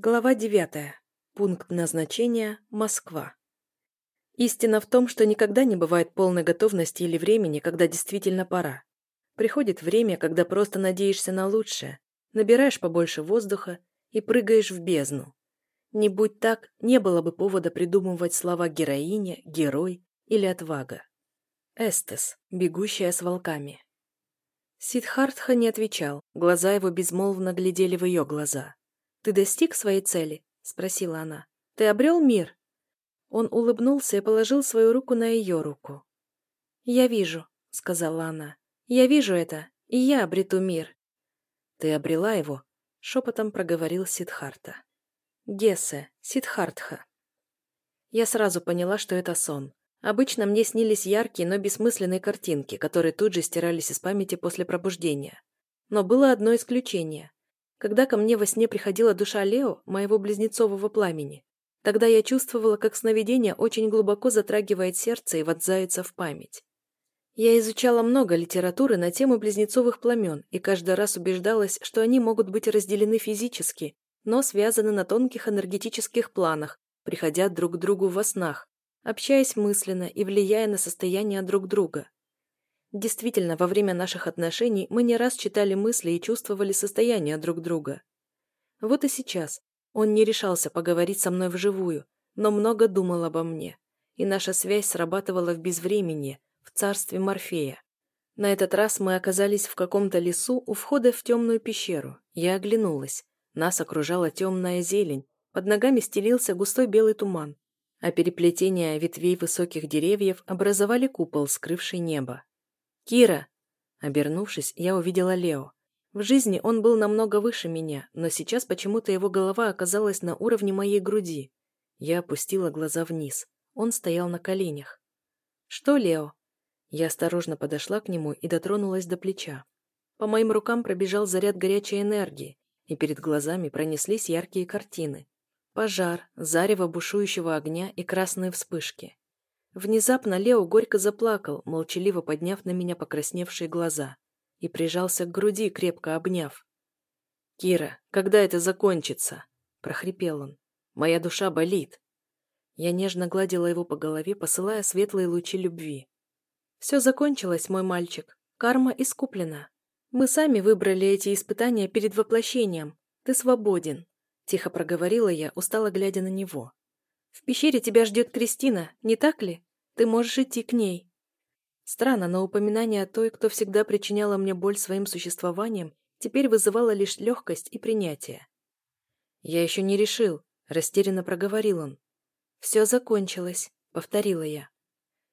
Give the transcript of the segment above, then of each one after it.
Глава 9. Пункт назначения – Москва. Истина в том, что никогда не бывает полной готовности или времени, когда действительно пора. Приходит время, когда просто надеешься на лучшее, набираешь побольше воздуха и прыгаешь в бездну. Не будь так, не было бы повода придумывать слова героиня, герой или отвага. Эстес, бегущая с волками. Сидхартха не отвечал, глаза его безмолвно глядели в ее глаза. «Ты достиг своей цели?» — спросила она. «Ты обрел мир?» Он улыбнулся и положил свою руку на ее руку. «Я вижу», — сказала она. «Я вижу это, и я обрету мир». «Ты обрела его?» — шепотом проговорил Сидхарта. «Гессе, Сидхартха». Я сразу поняла, что это сон. Обычно мне снились яркие, но бессмысленные картинки, которые тут же стирались из памяти после пробуждения. Но было одно исключение. Когда ко мне во сне приходила душа Лео, моего близнецового пламени, тогда я чувствовала, как сновидение очень глубоко затрагивает сердце и вонзается в память. Я изучала много литературы на тему близнецовых пламен и каждый раз убеждалась, что они могут быть разделены физически, но связаны на тонких энергетических планах, приходя друг к другу во снах, общаясь мысленно и влияя на состояние друг друга. Действительно, во время наших отношений мы не раз читали мысли и чувствовали состояние друг друга. Вот и сейчас он не решался поговорить со мной вживую, но много думал обо мне, и наша связь срабатывала в безвременье, в царстве Морфея. На этот раз мы оказались в каком-то лесу у входа в темную пещеру. Я оглянулась. Нас окружала темная зелень, под ногами стелился густой белый туман, а переплетения ветвей высоких деревьев образовали купол, скрывший небо. «Кира!» Обернувшись, я увидела Лео. В жизни он был намного выше меня, но сейчас почему-то его голова оказалась на уровне моей груди. Я опустила глаза вниз. Он стоял на коленях. «Что, Лео?» Я осторожно подошла к нему и дотронулась до плеча. По моим рукам пробежал заряд горячей энергии, и перед глазами пронеслись яркие картины. Пожар, зарево бушующего огня и красные вспышки. Внезапно Лео горько заплакал, молчаливо подняв на меня покрасневшие глаза, и прижался к груди, крепко обняв. «Кира, когда это закончится?» – прохрипел он. «Моя душа болит». Я нежно гладила его по голове, посылая светлые лучи любви. «Все закончилось, мой мальчик. Карма искуплена. Мы сами выбрали эти испытания перед воплощением. Ты свободен», – тихо проговорила я, устало глядя на него. В пещере тебя ждет Кристина, не так ли? Ты можешь идти к ней. Странно, но упоминание о той, кто всегда причиняла мне боль своим существованием, теперь вызывало лишь легкость и принятие. «Я еще не решил», — растерянно проговорил он. «Все закончилось», — повторила я.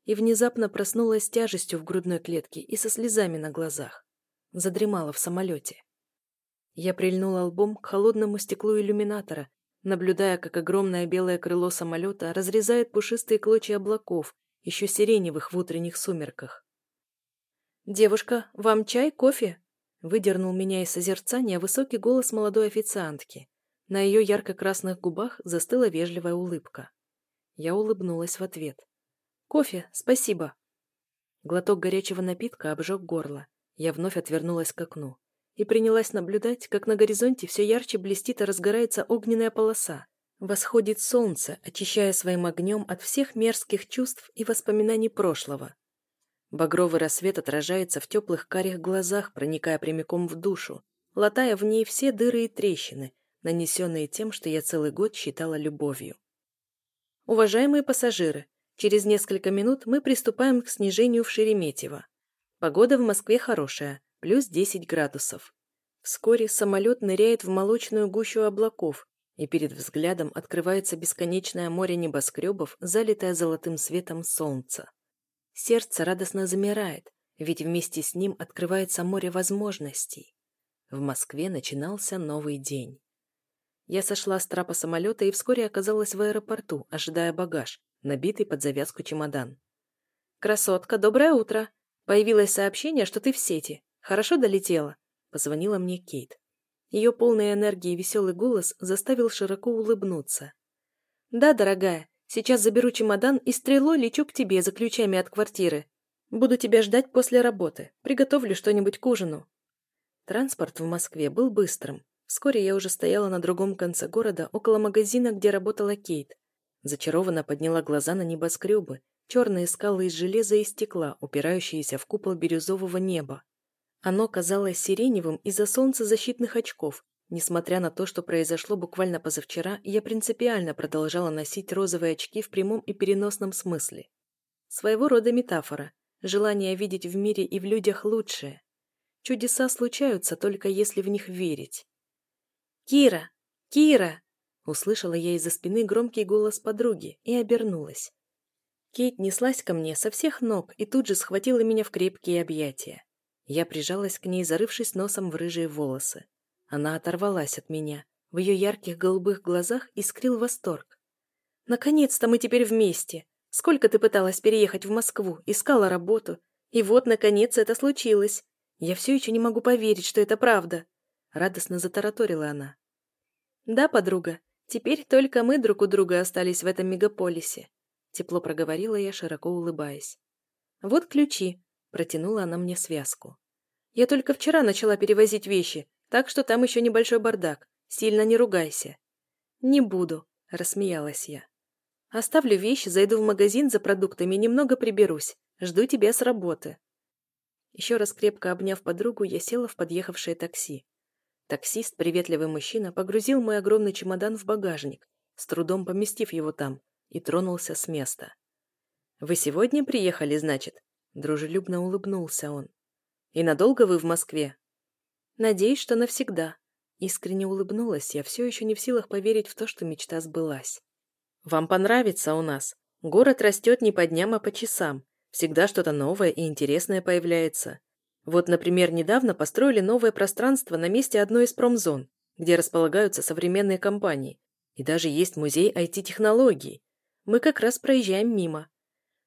И внезапно проснулась тяжестью в грудной клетке и со слезами на глазах. Задремала в самолете. Я прильнула лбом к холодному стеклу иллюминатора, наблюдая, как огромное белое крыло самолета разрезает пушистые клочья облаков, еще сиреневых в утренних сумерках. «Девушка, вам чай, кофе?» Выдернул меня из созерцания высокий голос молодой официантки. На ее ярко-красных губах застыла вежливая улыбка. Я улыбнулась в ответ. «Кофе, спасибо». Глоток горячего напитка обжег горло. Я вновь отвернулась к окну и принялась наблюдать, как на горизонте все ярче блестит и разгорается огненная полоса. Восходит солнце, очищая своим огнем от всех мерзких чувств и воспоминаний прошлого. Багровый рассвет отражается в теплых карих глазах, проникая прямиком в душу, латая в ней все дыры и трещины, нанесенные тем, что я целый год считала любовью. Уважаемые пассажиры, через несколько минут мы приступаем к снижению в Шереметьево. Погода в Москве хорошая, плюс 10 градусов. Вскоре самолет ныряет в молочную гущу облаков, и перед взглядом открывается бесконечное море небоскребов, залитое золотым светом солнца. Сердце радостно замирает, ведь вместе с ним открывается море возможностей. В Москве начинался новый день. Я сошла с трапа самолета и вскоре оказалась в аэропорту, ожидая багаж, набитый под завязку чемодан. «Красотка, доброе утро! Появилось сообщение, что ты в сети. «Хорошо долетела?» – позвонила мне Кейт. Ее полный энергии и веселый голос заставил широко улыбнуться. «Да, дорогая, сейчас заберу чемодан и стрелой лечу к тебе за ключами от квартиры. Буду тебя ждать после работы. Приготовлю что-нибудь к ужину». Транспорт в Москве был быстрым. Вскоре я уже стояла на другом конце города, около магазина, где работала Кейт. Зачарованно подняла глаза на небоскребы, черные скалы из железа и стекла, упирающиеся в купол бирюзового неба. Оно казалось сиреневым из-за солнцезащитных очков. Несмотря на то, что произошло буквально позавчера, я принципиально продолжала носить розовые очки в прямом и переносном смысле. Своего рода метафора. Желание видеть в мире и в людях лучшее. Чудеса случаются только если в них верить. «Кира! Кира!» Услышала я из-за спины громкий голос подруги и обернулась. Кейт неслась ко мне со всех ног и тут же схватила меня в крепкие объятия. Я прижалась к ней, зарывшись носом в рыжие волосы. Она оторвалась от меня. В ее ярких голубых глазах искрил восторг. «Наконец-то мы теперь вместе! Сколько ты пыталась переехать в Москву, искала работу. И вот, наконец, это случилось. Я все еще не могу поверить, что это правда. Радостно затараторила она. «Да, подруга, теперь только мы друг у друга остались в этом мегаполисе», тепло проговорила я, широко улыбаясь. «Вот ключи», протянула она мне связку. «Я только вчера начала перевозить вещи, так что там еще небольшой бардак. Сильно не ругайся». «Не буду», — рассмеялась я. «Оставлю вещи, зайду в магазин за продуктами немного приберусь. Жду тебя с работы». Еще раз крепко обняв подругу, я села в подъехавшее такси. Таксист, приветливый мужчина, погрузил мой огромный чемодан в багажник, с трудом поместив его там, и тронулся с места. «Вы сегодня приехали, значит?» Дружелюбно улыбнулся он. «И надолго вы в Москве?» «Надеюсь, что навсегда». Искренне улыбнулась я, все еще не в силах поверить в то, что мечта сбылась. «Вам понравится у нас. Город растет не по дням, а по часам. Всегда что-то новое и интересное появляется. Вот, например, недавно построили новое пространство на месте одной из промзон, где располагаются современные компании. И даже есть музей IT-технологий. Мы как раз проезжаем мимо.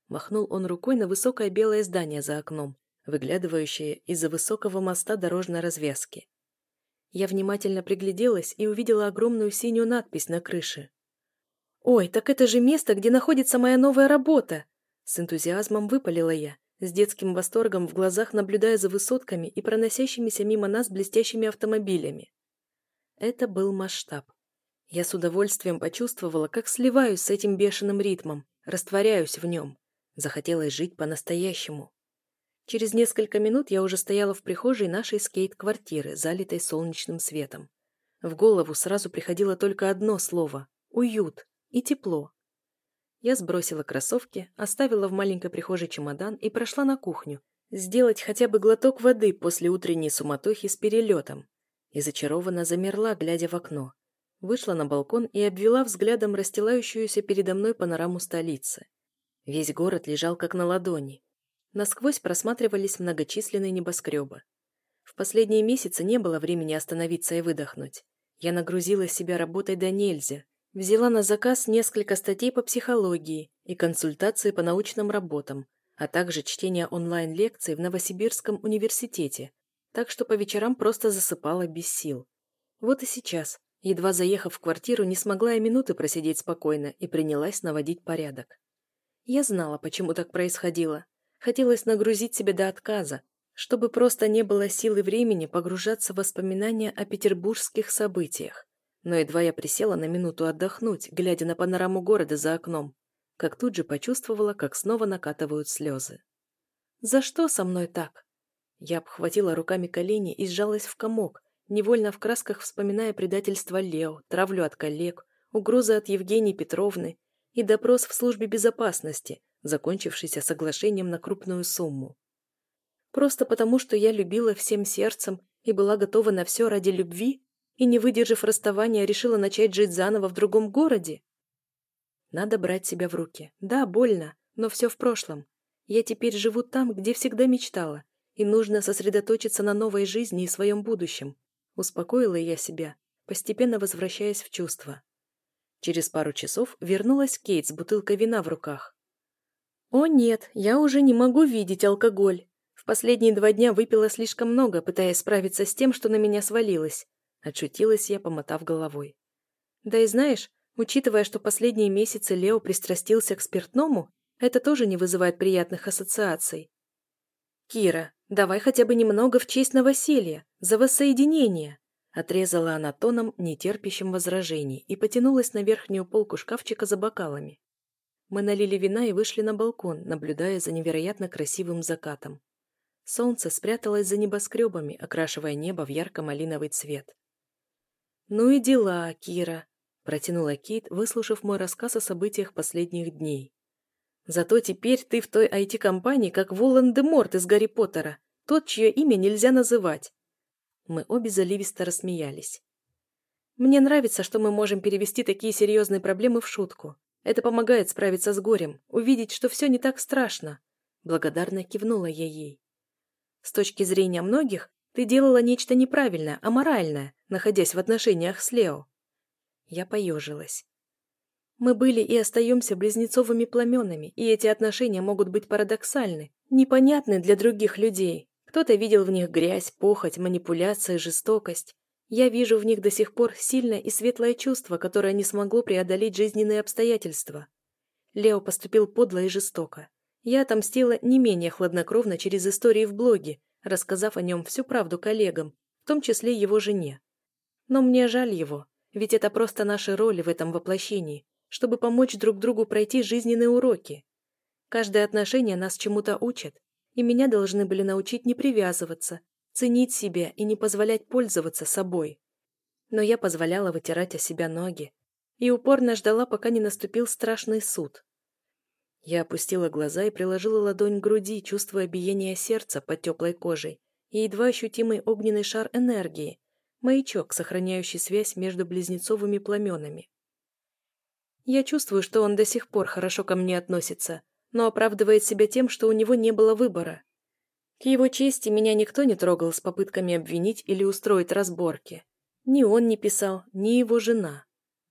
Махнул он рукой на высокое белое здание за окном, выглядывающее из-за высокого моста дорожной развязки. Я внимательно пригляделась и увидела огромную синюю надпись на крыше. «Ой, так это же место, где находится моя новая работа!» С энтузиазмом выпалила я, с детским восторгом в глазах наблюдая за высотками и проносящимися мимо нас блестящими автомобилями. Это был масштаб. Я с удовольствием почувствовала, как сливаюсь с этим бешеным ритмом, растворяюсь в нем. Захотелось жить по-настоящему. Через несколько минут я уже стояла в прихожей нашей скейт-квартиры, залитой солнечным светом. В голову сразу приходило только одно слово – уют и тепло. Я сбросила кроссовки, оставила в маленькой прихожей чемодан и прошла на кухню, сделать хотя бы глоток воды после утренней суматохи с перелетом. И зачарованно замерла, глядя в окно. Вышла на балкон и обвела взглядом расстилающуюся передо мной панораму столицы. Весь город лежал как на ладони. Насквозь просматривались многочисленные небоскребы. В последние месяцы не было времени остановиться и выдохнуть. Я нагрузила себя работой до нельзя, Взяла на заказ несколько статей по психологии и консультации по научным работам, а также чтение онлайн-лекций в Новосибирском университете, так что по вечерам просто засыпала без сил. Вот и сейчас, едва заехав в квартиру, не смогла и минуты просидеть спокойно и принялась наводить порядок. Я знала, почему так происходило. Хотелось нагрузить себя до отказа, чтобы просто не было сил и времени погружаться в воспоминания о петербургских событиях. Но едва я присела на минуту отдохнуть, глядя на панораму города за окном, как тут же почувствовала, как снова накатывают слезы. «За что со мной так?» Я обхватила руками колени и сжалась в комок, невольно в красках вспоминая предательство Лео, травлю от коллег, угрозы от Евгении Петровны и допрос в службе безопасности, закончившийся соглашением на крупную сумму. Просто потому, что я любила всем сердцем и была готова на все ради любви, и, не выдержав расставания, решила начать жить заново в другом городе? Надо брать себя в руки. Да, больно, но все в прошлом. Я теперь живу там, где всегда мечтала, и нужно сосредоточиться на новой жизни и своем будущем. Успокоила я себя, постепенно возвращаясь в чувство. Через пару часов вернулась Кейт с бутылкой вина в руках. «О нет, я уже не могу видеть алкоголь. В последние два дня выпила слишком много, пытаясь справиться с тем, что на меня свалилось. Отшутилась я, помотав головой. Да и знаешь, учитывая, что последние месяцы Лео пристрастился к спиртному, это тоже не вызывает приятных ассоциаций. «Кира, давай хотя бы немного в честь новоселья, за воссоединение!» Отрезала она тоном, нетерпящим возражений, и потянулась на верхнюю полку шкафчика за бокалами. Мы налили вина и вышли на балкон, наблюдая за невероятно красивым закатом. Солнце спряталось за небоскребами, окрашивая небо в ярко-малиновый цвет. «Ну и дела, Кира», – протянула Кейт, выслушав мой рассказ о событиях последних дней. «Зато теперь ты в той IT-компании, как Волан-де-Морт из Гарри Поттера, тот, чье имя нельзя называть». Мы обе заливисто рассмеялись. «Мне нравится, что мы можем перевести такие серьезные проблемы в шутку. Это помогает справиться с горем, увидеть, что все не так страшно». Благодарно кивнула я ей. С точки зрения многих, ты делала нечто неправильное, аморальное, находясь в отношениях с Лео. Я поежилась. Мы были и остаемся близнецовыми пламенами, и эти отношения могут быть парадоксальны, непонятны для других людей. Кто-то видел в них грязь, похоть, манипуляции, жестокость. Я вижу в них до сих пор сильное и светлое чувство, которое не смогло преодолеть жизненные обстоятельства. Лео поступил подло и жестоко. Я отомстила не менее хладнокровно через истории в блоге, рассказав о нем всю правду коллегам, в том числе его жене. Но мне жаль его, ведь это просто наши роли в этом воплощении, чтобы помочь друг другу пройти жизненные уроки. Каждое отношение нас чему-то учит, и меня должны были научить не привязываться, ценить себя и не позволять пользоваться собой. Но я позволяла вытирать о себя ноги и упорно ждала, пока не наступил страшный суд. Я опустила глаза и приложила ладонь к груди, чувствуя биение сердца под теплой кожей и едва ощутимый огненный шар энергии, маячок, сохраняющий связь между близнецовыми пламенами. Я чувствую, что он до сих пор хорошо ко мне относится, но оправдывает себя тем, что у него не было выбора. К его чести меня никто не трогал с попытками обвинить или устроить разборки. Ни он не писал, ни его жена.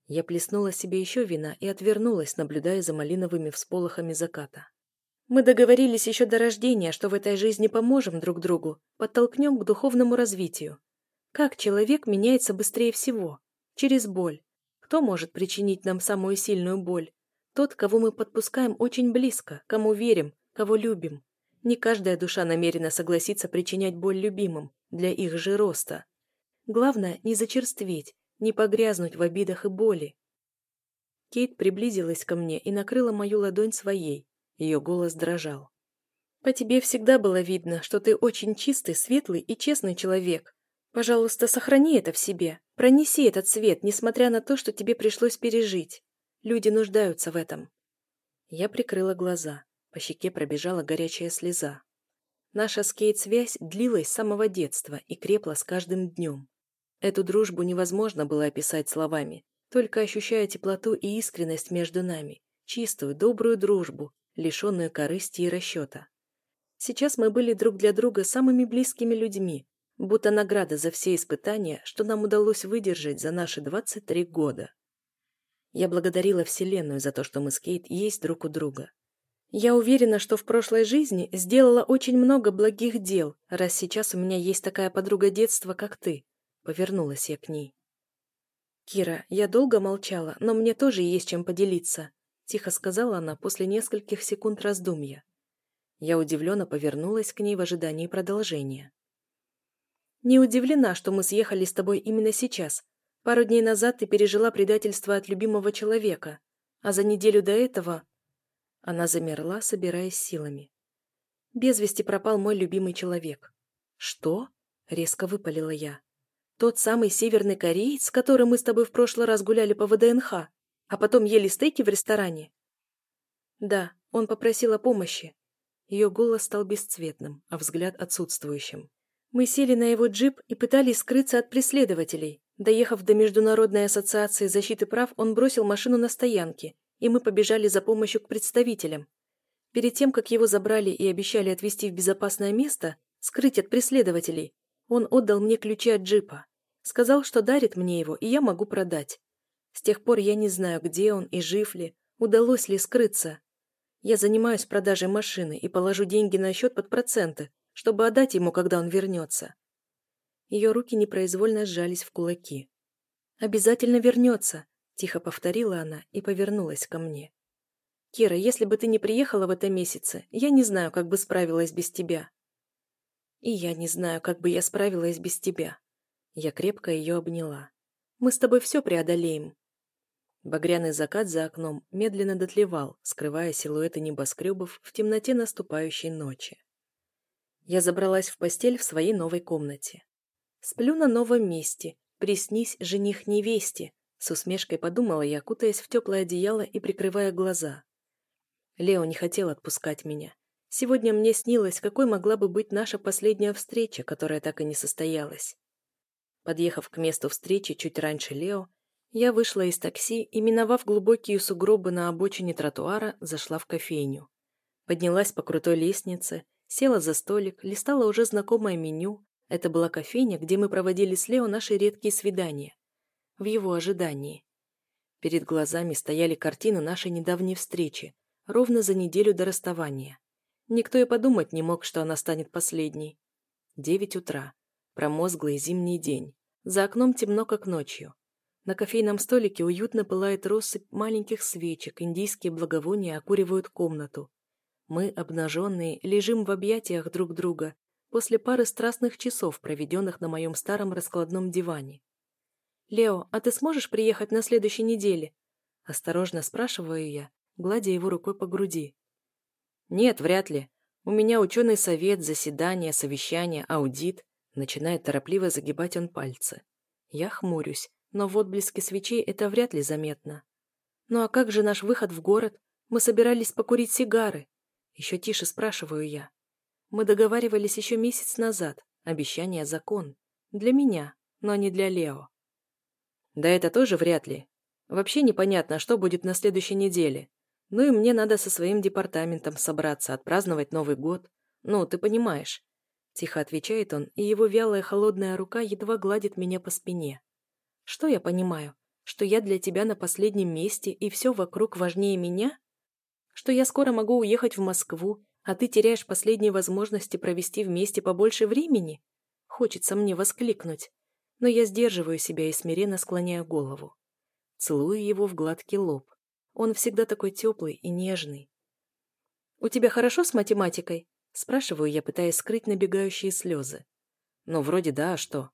Я плеснула себе еще вина и отвернулась, наблюдая за малиновыми всполохами заката. Мы договорились еще до рождения, что в этой жизни поможем друг другу, подтолкнем к духовному развитию. Как человек меняется быстрее всего? Через боль. Кто может причинить нам самую сильную боль? Тот, кого мы подпускаем очень близко, кому верим, кого любим. Не каждая душа намерена согласиться причинять боль любимым, для их же роста. Главное, не зачерстветь, не погрязнуть в обидах и боли. Кейт приблизилась ко мне и накрыла мою ладонь своей. Ее голос дрожал. «По тебе всегда было видно, что ты очень чистый, светлый и честный человек. Пожалуйста, сохрани это в себе. Пронеси этот свет, несмотря на то, что тебе пришлось пережить. Люди нуждаются в этом». Я прикрыла глаза. По щеке пробежала горячая слеза. Наша с Кейт связь длилась с самого детства и крепла с каждым днем. Эту дружбу невозможно было описать словами, только ощущая теплоту и искренность между нами, чистую, добрую дружбу, лишенную корысти и расчета. Сейчас мы были друг для друга самыми близкими людьми, будто награда за все испытания, что нам удалось выдержать за наши 23 года. Я благодарила Вселенную за то, что мы с Кейт есть друг у друга. Я уверена, что в прошлой жизни сделала очень много благих дел, раз сейчас у меня есть такая подруга детства, как ты. Повернулась я к ней. «Кира, я долго молчала, но мне тоже есть чем поделиться», тихо сказала она после нескольких секунд раздумья. Я удивленно повернулась к ней в ожидании продолжения. «Не удивлена, что мы съехали с тобой именно сейчас. Пару дней назад ты пережила предательство от любимого человека, а за неделю до этого...» Она замерла, собираясь силами. «Без вести пропал мой любимый человек». «Что?» — резко выпалила я. Тот самый северный кореец, с которым мы с тобой в прошлый раз гуляли по ВДНХ, а потом ели стейки в ресторане? Да, он попросил о помощи. Ее голос стал бесцветным, а взгляд отсутствующим. Мы сели на его джип и пытались скрыться от преследователей. Доехав до Международной ассоциации защиты прав, он бросил машину на стоянке, и мы побежали за помощью к представителям. Перед тем, как его забрали и обещали отвезти в безопасное место, скрыть от преследователей, он отдал мне ключи от джипа. Сказал, что дарит мне его, и я могу продать. С тех пор я не знаю, где он и жив ли, удалось ли скрыться. Я занимаюсь продажей машины и положу деньги на счет под проценты, чтобы отдать ему, когда он вернется. Ее руки непроизвольно сжались в кулаки. «Обязательно вернется», – тихо повторила она и повернулась ко мне. «Кира, если бы ты не приехала в этом месяце, я не знаю, как бы справилась без тебя. И я не знаю, как бы я справилась без тебя. Я крепко ее обняла. «Мы с тобой все преодолеем». Багряный закат за окном медленно дотлевал, скрывая силуэты небоскребов в темноте наступающей ночи. Я забралась в постель в своей новой комнате. Сплю на новом месте, приснись жених невесте, с усмешкой подумала я, кутаясь в теплое одеяло и прикрывая глаза. Лео не хотел отпускать меня. Сегодня мне снилось, какой могла бы быть наша последняя встреча, которая так и не состоялась. Подъехав к месту встречи чуть раньше Лео, я вышла из такси и, миновав глубокие сугробы на обочине тротуара, зашла в кофейню. Поднялась по крутой лестнице, села за столик, листала уже знакомое меню. Это была кофейня, где мы проводили с Лео наши редкие свидания. В его ожидании. Перед глазами стояли картины нашей недавней встречи, ровно за неделю до расставания. Никто и подумать не мог, что она станет последней. Девять утра. Промозглый зимний день. За окном темно, как ночью. На кофейном столике уютно пылает россыпь маленьких свечек, индийские благовония окуривают комнату. Мы, обнаженные, лежим в объятиях друг друга после пары страстных часов, проведенных на моем старом раскладном диване. «Лео, а ты сможешь приехать на следующей неделе?» Осторожно спрашиваю я, гладя его рукой по груди. «Нет, вряд ли. У меня ученый совет, заседание, совещание, аудит». Начинает торопливо загибать он пальцы. Я хмурюсь но в отблеске свечей это вряд ли заметно. «Ну а как же наш выход в город? Мы собирались покурить сигары». Еще тише спрашиваю я. Мы договаривались еще месяц назад. Обещание – закон. Для меня, но не для Лео. Да это тоже вряд ли. Вообще непонятно, что будет на следующей неделе. Ну и мне надо со своим департаментом собраться, отпраздновать Новый год. Ну, ты понимаешь. Тихо отвечает он, и его вялая холодная рука едва гладит меня по спине. Что я понимаю? Что я для тебя на последнем месте, и все вокруг важнее меня? Что я скоро могу уехать в Москву, а ты теряешь последние возможности провести вместе побольше времени? Хочется мне воскликнуть. Но я сдерживаю себя и смиренно склоняю голову. Целую его в гладкий лоб. Он всегда такой теплый и нежный. «У тебя хорошо с математикой?» Спрашиваю я, пытаясь скрыть набегающие слезы. «Ну, вроде да, а что?»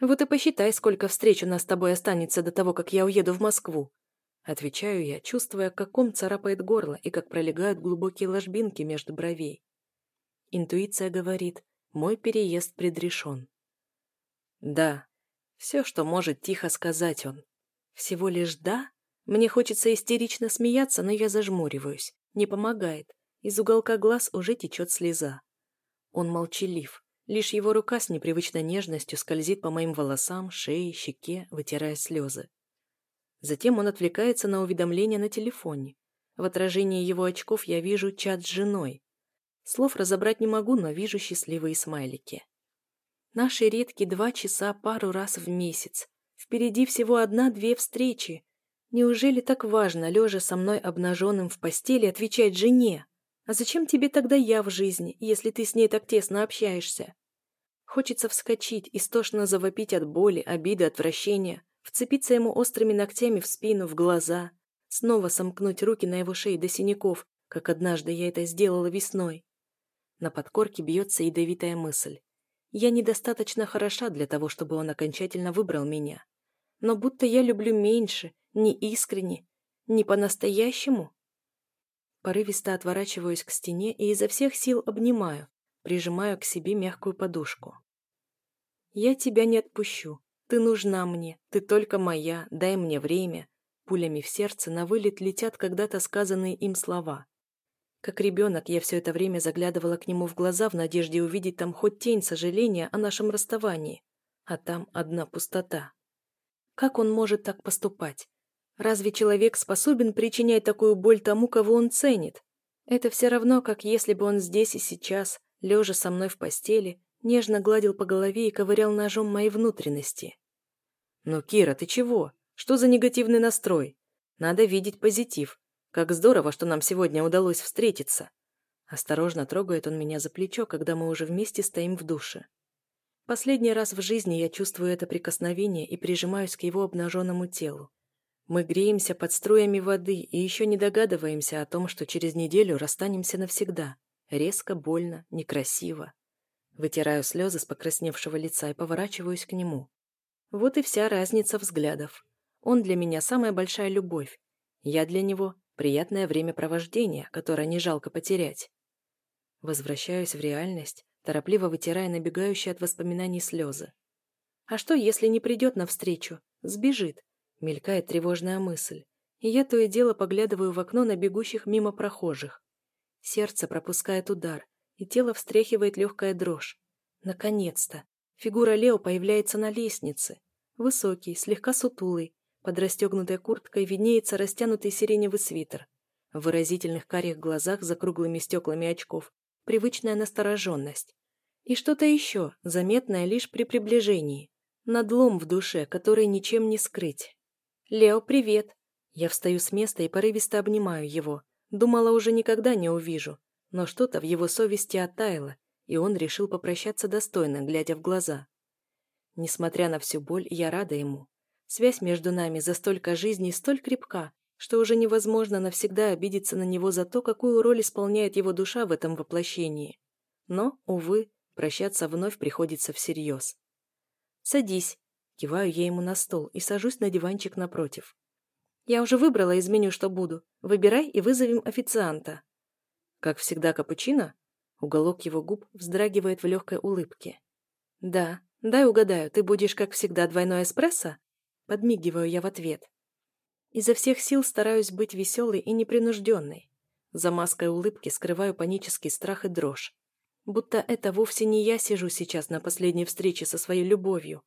Вот и посчитай, сколько встреч у нас с тобой останется до того, как я уеду в Москву. Отвечаю я, чувствуя, как ком царапает горло и как пролегают глубокие ложбинки между бровей. Интуиция говорит, мой переезд предрешен. Да, все, что может тихо сказать он. Всего лишь «да»? Мне хочется истерично смеяться, но я зажмуриваюсь. Не помогает. Из уголка глаз уже течет слеза. Он молчалив. Лишь его рука с непривычной нежностью скользит по моим волосам, шее, щеке, вытирая слезы. Затем он отвлекается на уведомление на телефоне. В отражении его очков я вижу чат с женой. Слов разобрать не могу, но вижу счастливые смайлики. Наши редкие два часа пару раз в месяц. Впереди всего одна-две встречи. Неужели так важно, лежа со мной обнаженным в постели, отвечать жене? А зачем тебе тогда я в жизни, если ты с ней так тесно общаешься? Хочется вскочить, истошно завопить от боли, обиды, отвращения, вцепиться ему острыми ногтями в спину, в глаза, снова сомкнуть руки на его шее до синяков, как однажды я это сделала весной. На подкорке бьется ядовитая мысль. Я недостаточно хороша для того, чтобы он окончательно выбрал меня. Но будто я люблю меньше, не искренне, не по-настоящему. Порывисто отворачиваюсь к стене и изо всех сил обнимаю, прижимаю к себе мягкую подушку. «Я тебя не отпущу. Ты нужна мне. Ты только моя. Дай мне время». Пулями в сердце на вылет летят когда-то сказанные им слова. Как ребенок я все это время заглядывала к нему в глаза в надежде увидеть там хоть тень сожаления о нашем расставании. А там одна пустота. Как он может так поступать? Разве человек способен причинять такую боль тому, кого он ценит? Это все равно, как если бы он здесь и сейчас, лежа со мной в постели, нежно гладил по голове и ковырял ножом мои внутренности. «Ну, Кира, ты чего? Что за негативный настрой? Надо видеть позитив. Как здорово, что нам сегодня удалось встретиться». Осторожно трогает он меня за плечо, когда мы уже вместе стоим в душе. Последний раз в жизни я чувствую это прикосновение и прижимаюсь к его обнаженному телу. Мы греемся под струями воды и еще не догадываемся о том, что через неделю расстанемся навсегда. Резко, больно, некрасиво. Вытираю слезы с покрасневшего лица и поворачиваюсь к нему. Вот и вся разница взглядов. Он для меня самая большая любовь. Я для него приятное времяпровождение, которое не жалко потерять. Возвращаюсь в реальность, торопливо вытирая набегающие от воспоминаний слезы. А что, если не придет навстречу? Сбежит? Мелькает тревожная мысль. И я то и дело поглядываю в окно на бегущих мимо прохожих. Сердце пропускает удар, и тело встряхивает легкая дрожь. Наконец-то! Фигура Лео появляется на лестнице. Высокий, слегка сутулый, под расстегнутой курткой виднеется растянутый сиреневый свитер. В выразительных карих глазах за круглыми стеклами очков привычная настороженность. И что-то еще, заметное лишь при приближении. Надлом в душе, который ничем не скрыть. «Лео, привет!» Я встаю с места и порывисто обнимаю его. Думала, уже никогда не увижу. Но что-то в его совести оттаяло, и он решил попрощаться достойно, глядя в глаза. Несмотря на всю боль, я рада ему. Связь между нами за столько жизней столь крепка, что уже невозможно навсегда обидеться на него за то, какую роль исполняет его душа в этом воплощении. Но, увы, прощаться вновь приходится всерьез. «Садись», — киваю я ему на стол и сажусь на диванчик напротив. «Я уже выбрала из меню, что буду. Выбирай и вызовем официанта». «Как всегда, капучино?» Уголок его губ вздрагивает в легкой улыбке. «Да, дай угадаю, ты будешь, как всегда, двойной эспрессо?» Подмигиваю я в ответ. Изо всех сил стараюсь быть веселой и непринужденной. За маской улыбки скрываю панический страх и дрожь. Будто это вовсе не я сижу сейчас на последней встрече со своей любовью.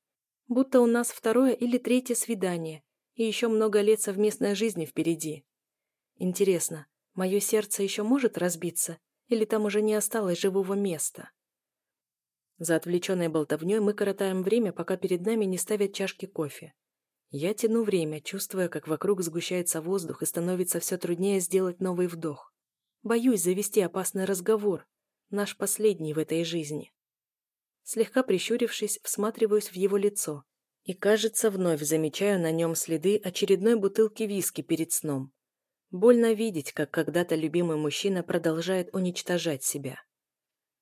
Будто у нас второе или третье свидание, и еще много лет совместной жизни впереди. Интересно, мое сердце еще может разбиться, или там уже не осталось живого места? За отвлеченной болтовней мы коротаем время, пока перед нами не ставят чашки кофе. Я тяну время, чувствуя, как вокруг сгущается воздух и становится все труднее сделать новый вдох. Боюсь завести опасный разговор, наш последний в этой жизни. Слегка прищурившись, всматриваюсь в его лицо и, кажется, вновь замечаю на нем следы очередной бутылки виски перед сном. Больно видеть, как когда-то любимый мужчина продолжает уничтожать себя.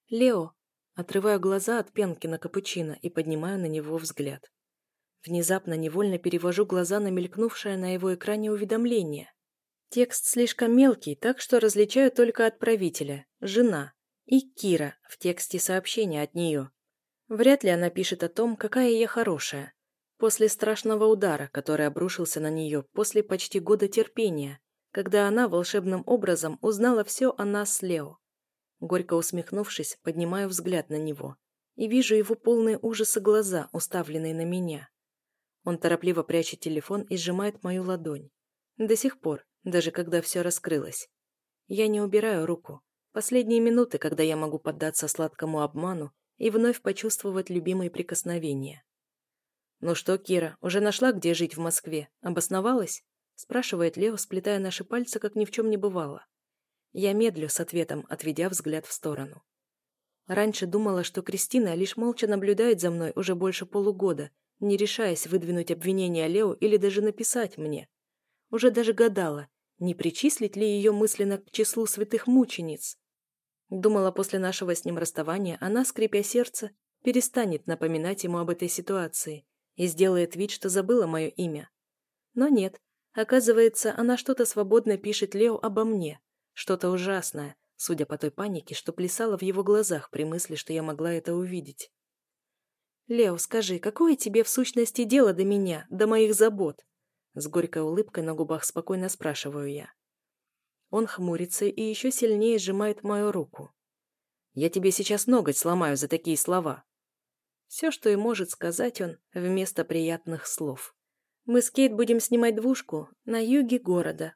«Лео!» Отрываю глаза от пенки на капучино и поднимаю на него взгляд. Внезапно невольно перевожу глаза на мелькнувшее на его экране уведомление. Текст слишком мелкий, так что различаю только отправителя, жена, и Кира в тексте сообщения от нее. Вряд ли она пишет о том, какая я хорошая. После страшного удара, который обрушился на нее после почти года терпения, когда она волшебным образом узнала все о нас с Лео. Горько усмехнувшись, поднимаю взгляд на него и вижу его полные ужаса глаза, уставленные на меня. Он торопливо прячет телефон и сжимает мою ладонь. До сих пор, даже когда все раскрылось. Я не убираю руку. Последние минуты, когда я могу поддаться сладкому обману и вновь почувствовать любимые прикосновения. «Ну что, Кира, уже нашла, где жить в Москве? Обосновалась?» Спрашивает Лео, сплетая наши пальцы, как ни в чем не бывало. Я медлю с ответом, отведя взгляд в сторону. Раньше думала, что Кристина лишь молча наблюдает за мной уже больше полугода не решаясь выдвинуть обвинение Лео или даже написать мне. Уже даже гадала, не причислить ли ее мысленно к числу святых мучениц. Думала, после нашего с ним расставания она, скрипя сердце, перестанет напоминать ему об этой ситуации и сделает вид, что забыла мое имя. Но нет, оказывается, она что-то свободно пишет Лео обо мне, что-то ужасное, судя по той панике, что плясала в его глазах при мысли, что я могла это увидеть. «Лео, скажи, какое тебе в сущности дело до меня, до моих забот?» С горькой улыбкой на губах спокойно спрашиваю я. Он хмурится и еще сильнее сжимает мою руку. «Я тебе сейчас ноготь сломаю за такие слова». Все, что и может сказать он, вместо приятных слов. «Мы с Кейт будем снимать двушку на юге города».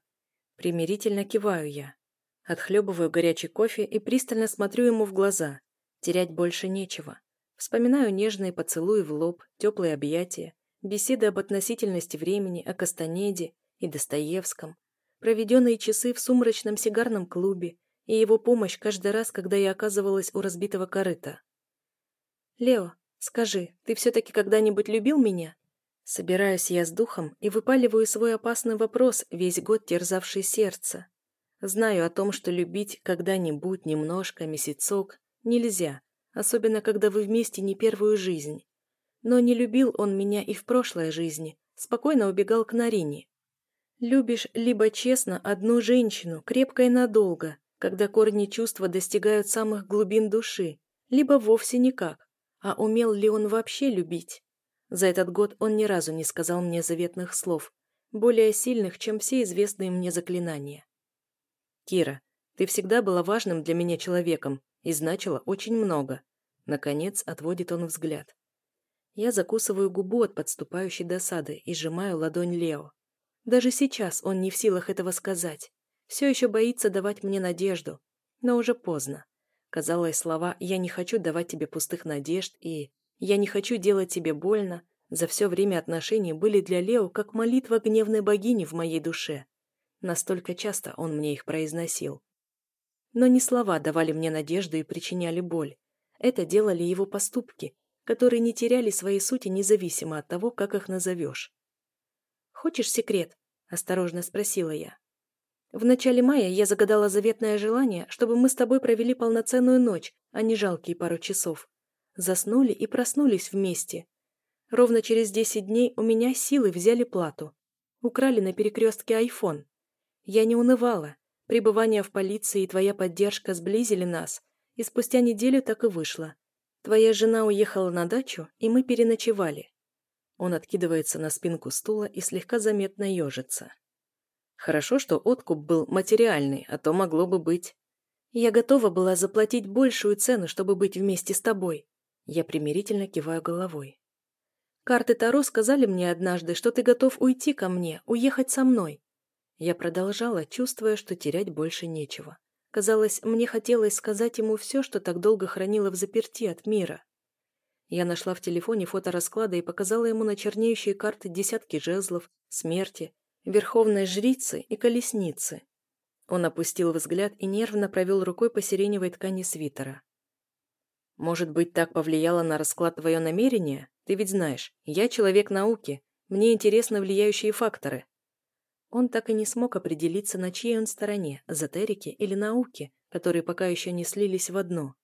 Примирительно киваю я. Отхлебываю горячий кофе и пристально смотрю ему в глаза. Терять больше нечего. Вспоминаю нежные поцелуи в лоб, теплые объятия, беседы об относительности времени, о Кастанеде и Достоевском, проведенные часы в сумрачном сигарном клубе и его помощь каждый раз, когда я оказывалась у разбитого корыта. «Лео, скажи, ты все-таки когда-нибудь любил меня?» Собираюсь я с духом и выпаливаю свой опасный вопрос, весь год терзавший сердце. Знаю о том, что любить когда-нибудь, немножко, месяцок, нельзя, особенно когда вы вместе не первую жизнь. Но не любил он меня и в прошлой жизни, спокойно убегал к Нарине. Любишь либо честно одну женщину, крепко и надолго, когда корни чувства достигают самых глубин души, либо вовсе никак. А умел ли он вообще любить? За этот год он ни разу не сказал мне заветных слов, более сильных, чем все известные мне заклинания. «Кира, ты всегда была важным для меня человеком и значила очень много». Наконец отводит он взгляд. Я закусываю губу от подступающей досады и сжимаю ладонь Лео. Даже сейчас он не в силах этого сказать. Все еще боится давать мне надежду. Но уже поздно. Казалось, слова «я не хочу давать тебе пустых надежд» и «я не хочу делать тебе больно» за все время отношений были для Лео как молитва гневной богини в моей душе. Настолько часто он мне их произносил. Но не слова давали мне надежду и причиняли боль. Это делали его поступки, которые не теряли своей сути независимо от того, как их назовешь. «Хочешь секрет?» – осторожно спросила я. В начале мая я загадала заветное желание, чтобы мы с тобой провели полноценную ночь, а не жалкие пару часов. Заснули и проснулись вместе. Ровно через десять дней у меня силы взяли плату. Украли на перекрестке айфон. Я не унывала. Пребывание в полиции и твоя поддержка сблизили нас, и спустя неделю так и вышло. Твоя жена уехала на дачу, и мы переночевали. Он откидывается на спинку стула и слегка заметно ежится. Хорошо, что откуп был материальный, а то могло бы быть. Я готова была заплатить большую цену, чтобы быть вместе с тобой. Я примирительно киваю головой. Карты Таро сказали мне однажды, что ты готов уйти ко мне, уехать со мной. Я продолжала, чувствуя, что терять больше нечего. Казалось, мне хотелось сказать ему все, что так долго хранила в заперти от мира. Я нашла в телефоне фото расклада и показала ему на чернеющие карты десятки жезлов, смерти, верховной жрицы и колесницы. Он опустил взгляд и нервно провел рукой по сиреневой ткани свитера. «Может быть, так повлияло на расклад твое намерение? Ты ведь знаешь, я человек науки, мне интересны влияющие факторы». Он так и не смог определиться, на чьей он стороне, эзотерики или науки, которые пока еще не слились в одно.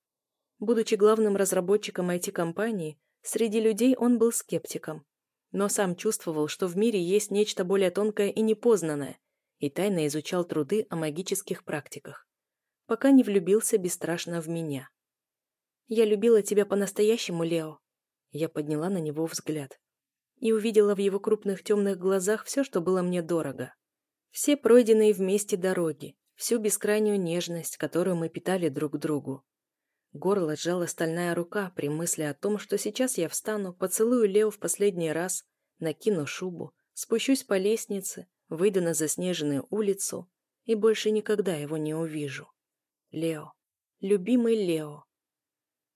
Будучи главным разработчиком IT-компании, среди людей он был скептиком. Но сам чувствовал, что в мире есть нечто более тонкое и непознанное, и тайно изучал труды о магических практиках. Пока не влюбился бесстрашно в меня. «Я любила тебя по-настоящему, Лео». Я подняла на него взгляд. И увидела в его крупных темных глазах все, что было мне дорого. Все пройденные вместе дороги, всю бескрайнюю нежность, которую мы питали друг другу. Горло сжала стальная рука при мысли о том, что сейчас я встану, поцелую Лео в последний раз, накину шубу, спущусь по лестнице, выйду на заснеженную улицу и больше никогда его не увижу. Лео. Любимый Лео.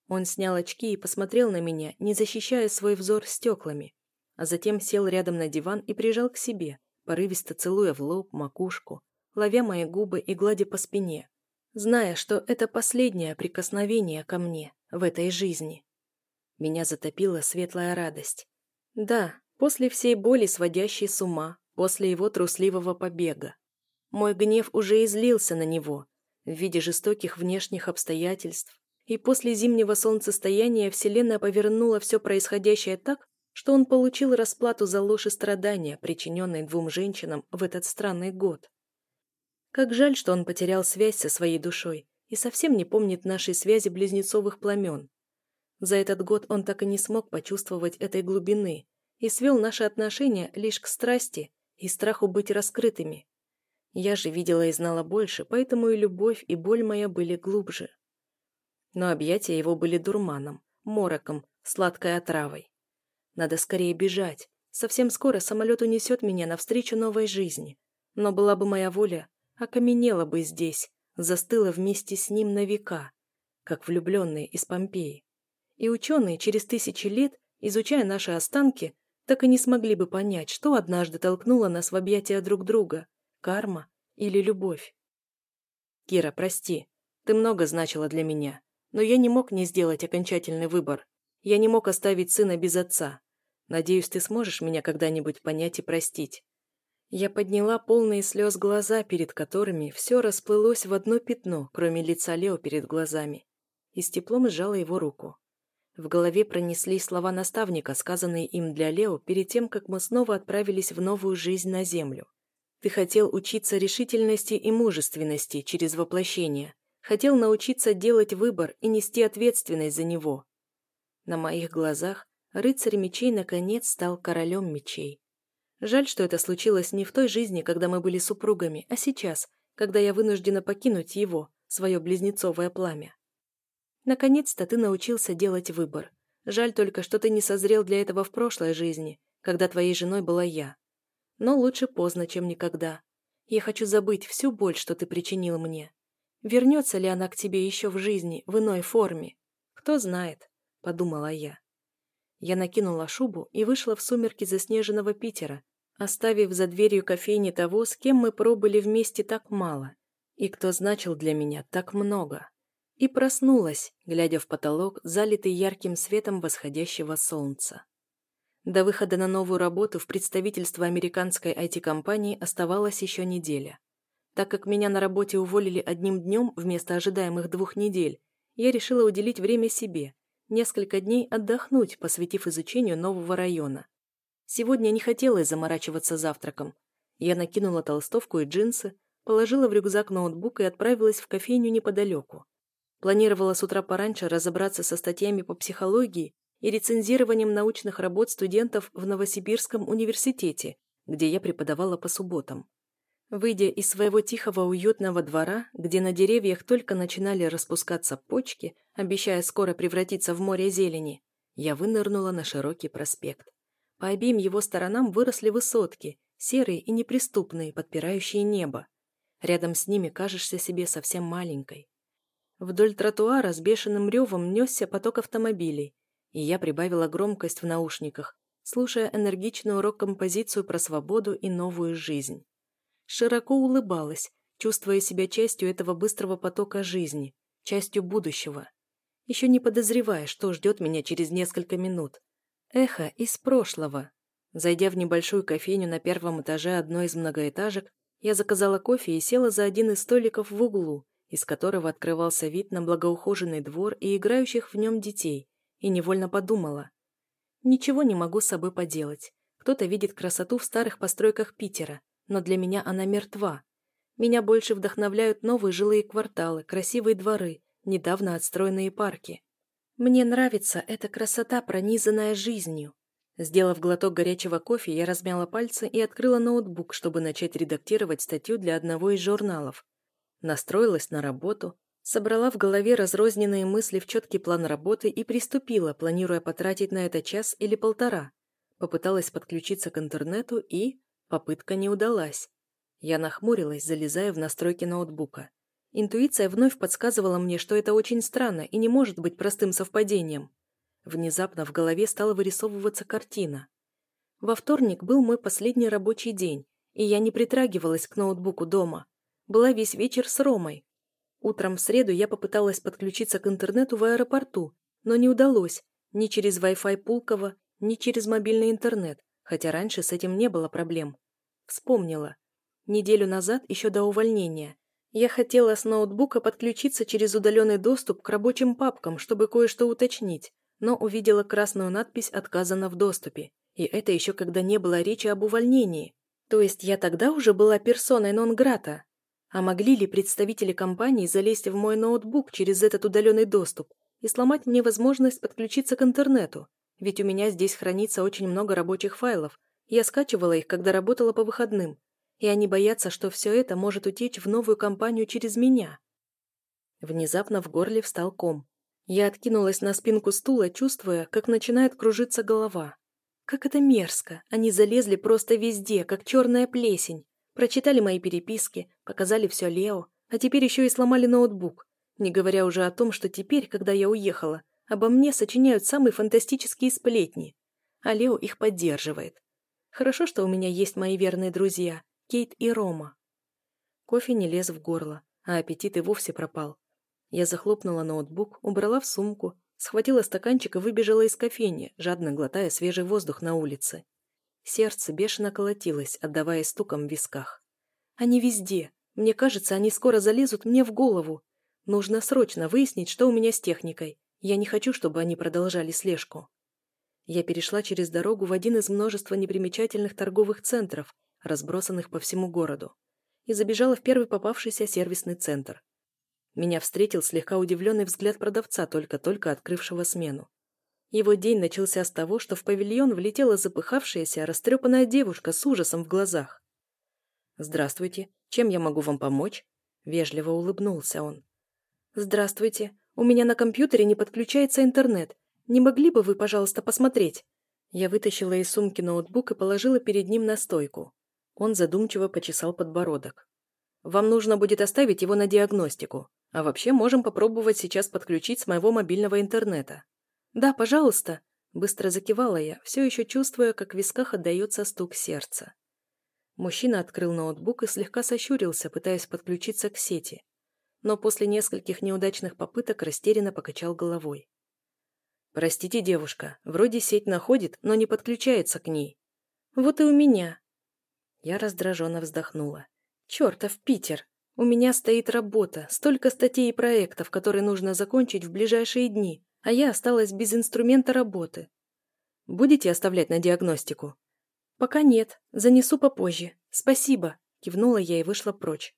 Он снял очки и посмотрел на меня, не защищая свой взор стеклами, а затем сел рядом на диван и прижал к себе, порывисто целуя в лоб, макушку, ловя мои губы и гладя по спине, зная, что это последнее прикосновение ко мне в этой жизни. Меня затопила светлая радость. Да, после всей боли, сводящей с ума, после его трусливого побега. Мой гнев уже излился на него в виде жестоких внешних обстоятельств, и после зимнего солнцестояния Вселенная повернула все происходящее так, что он получил расплату за ложь и страдания, причиненные двум женщинам в этот странный год. Как жаль, что он потерял связь со своей душой и совсем не помнит нашей связи близнецовых пламен. За этот год он так и не смог почувствовать этой глубины и свел наши отношения лишь к страсти и страху быть раскрытыми. Я же видела и знала больше, поэтому и любовь, и боль моя были глубже. Но объятия его были дурманом, мороком, сладкой отравой. Надо скорее бежать. Совсем скоро самолет унесет меня навстречу новой жизни. Но была бы моя воля, окаменела бы здесь, застыла вместе с ним на века, как влюбленные из Помпеи. И ученые через тысячи лет, изучая наши останки, так и не смогли бы понять, что однажды толкнуло нас в объятия друг друга – карма или любовь. Кира, прости, ты много значила для меня, но я не мог не сделать окончательный выбор. Я не мог оставить сына без отца. Надеюсь, ты сможешь меня когда-нибудь понять и простить. Я подняла полные слез глаза, перед которыми все расплылось в одно пятно, кроме лица Лео перед глазами, и с теплом сжала его руку. В голове пронеслись слова наставника, сказанные им для Лео перед тем, как мы снова отправились в новую жизнь на Землю. Ты хотел учиться решительности и мужественности через воплощение. Хотел научиться делать выбор и нести ответственность за него. На моих глазах рыцарь мечей наконец стал королем мечей. Жаль, что это случилось не в той жизни, когда мы были супругами, а сейчас, когда я вынуждена покинуть его, свое близнецовое пламя. Наконец-то ты научился делать выбор. Жаль только, что ты не созрел для этого в прошлой жизни, когда твоей женой была я. Но лучше поздно, чем никогда. Я хочу забыть всю боль, что ты причинил мне. Вернется ли она к тебе еще в жизни, в иной форме? Кто знает, — подумала я. Я накинула шубу и вышла в сумерки заснеженного Питера, оставив за дверью кофейни того, с кем мы пробыли вместе так мало, и кто значил для меня так много и проснулась, глядя в потолок, залитый ярким светом восходящего солнца. До выхода на новую работу в представительство американской IT-компании оставалась еще неделя. Так как меня на работе уволили одним днем вместо ожидаемых двух недель, я решила уделить время себе, несколько дней отдохнуть, посвятив изучению нового района. Сегодня не хотелось заморачиваться завтраком. Я накинула толстовку и джинсы, положила в рюкзак ноутбук и отправилась в кофейню неподалеку. Планировала с утра пораньше разобраться со статьями по психологии и рецензированием научных работ студентов в Новосибирском университете, где я преподавала по субботам. Выйдя из своего тихого уютного двора, где на деревьях только начинали распускаться почки, обещая скоро превратиться в море зелени, я вынырнула на широкий проспект. По обеим его сторонам выросли высотки, серые и неприступные, подпирающие небо. Рядом с ними кажешься себе совсем маленькой. Вдоль тротуара с бешеным ревом несся поток автомобилей, и я прибавила громкость в наушниках, слушая энергичную рок-композицию про свободу и новую жизнь. Широко улыбалась, чувствуя себя частью этого быстрого потока жизни, частью будущего. Еще не подозревая, что ждет меня через несколько минут. Эхо из прошлого. Зайдя в небольшую кофейню на первом этаже одной из многоэтажек, я заказала кофе и села за один из столиков в углу, из которого открывался вид на благоухоженный двор и играющих в нем детей, и невольно подумала. Ничего не могу с собой поделать. Кто-то видит красоту в старых постройках Питера, но для меня она мертва. Меня больше вдохновляют новые жилые кварталы, красивые дворы, недавно отстроенные парки. Мне нравится эта красота, пронизанная жизнью. Сделав глоток горячего кофе, я размяла пальцы и открыла ноутбук, чтобы начать редактировать статью для одного из журналов. Настроилась на работу, собрала в голове разрозненные мысли в четкий план работы и приступила, планируя потратить на это час или полтора. Попыталась подключиться к интернету и... Попытка не удалась. Я нахмурилась, залезая в настройки ноутбука. Интуиция вновь подсказывала мне, что это очень странно и не может быть простым совпадением. Внезапно в голове стала вырисовываться картина. Во вторник был мой последний рабочий день, и я не притрагивалась к ноутбуку дома была весь вечер с Ромой. Утром в среду я попыталась подключиться к интернету в аэропорту, но не удалось ни через Wi-Fi Пулково, ни через мобильный интернет, хотя раньше с этим не было проблем. Вспомнила. Неделю назад, еще до увольнения, я хотела с ноутбука подключиться через удаленный доступ к рабочим папкам, чтобы кое-что уточнить, но увидела красную надпись «Отказано в доступе». И это еще когда не было речи об увольнении. То есть я тогда уже была персоной нон-грата. А могли ли представители компании залезть в мой ноутбук через этот удаленный доступ и сломать мне возможность подключиться к интернету? Ведь у меня здесь хранится очень много рабочих файлов. Я скачивала их, когда работала по выходным. И они боятся, что все это может утечь в новую компанию через меня. Внезапно в горле встал ком. Я откинулась на спинку стула, чувствуя, как начинает кружиться голова. Как это мерзко! Они залезли просто везде, как черная плесень. Прочитали мои переписки, показали все Лео, а теперь еще и сломали ноутбук. Не говоря уже о том, что теперь, когда я уехала, обо мне сочиняют самые фантастические сплетни. А Лео их поддерживает. Хорошо, что у меня есть мои верные друзья, Кейт и Рома. Кофе не лез в горло, а аппетит и вовсе пропал. Я захлопнула ноутбук, убрала в сумку, схватила стаканчик и выбежала из кофейни, жадно глотая свежий воздух на улице. Сердце бешено колотилось, отдавая стуком в висках. «Они везде. Мне кажется, они скоро залезут мне в голову. Нужно срочно выяснить, что у меня с техникой. Я не хочу, чтобы они продолжали слежку. Я перешла через дорогу в один из множества непримечательных торговых центров, разбросанных по всему городу, и забежала в первый попавшийся сервисный центр. Меня встретил слегка удивленный взгляд продавца, только-только открывшего смену. Его день начался с того, что в павильон влетела запыхавшаяся, растрепанная девушка с ужасом в глазах. «Здравствуйте. Чем я могу вам помочь?» Вежливо улыбнулся он. «Здравствуйте. У меня на компьютере не подключается интернет. Не могли бы вы, пожалуйста, посмотреть?» Я вытащила из сумки ноутбук и положила перед ним на стойку. Он задумчиво почесал подбородок. «Вам нужно будет оставить его на диагностику. А вообще можем попробовать сейчас подключить с моего мобильного интернета». «Да, пожалуйста», – быстро закивала я, все еще чувствуя, как в висках отдается стук сердца. Мужчина открыл ноутбук и слегка сощурился, пытаясь подключиться к сети. Но после нескольких неудачных попыток растерянно покачал головой. «Простите, девушка, вроде сеть находит, но не подключается к ней». «Вот и у меня». Я раздраженно вздохнула. «Чертов Питер! У меня стоит работа, столько статей и проектов, которые нужно закончить в ближайшие дни, а я осталась без инструмента работы. Будете оставлять на диагностику?» «Пока нет. Занесу попозже. Спасибо», – кивнула я и вышла прочь.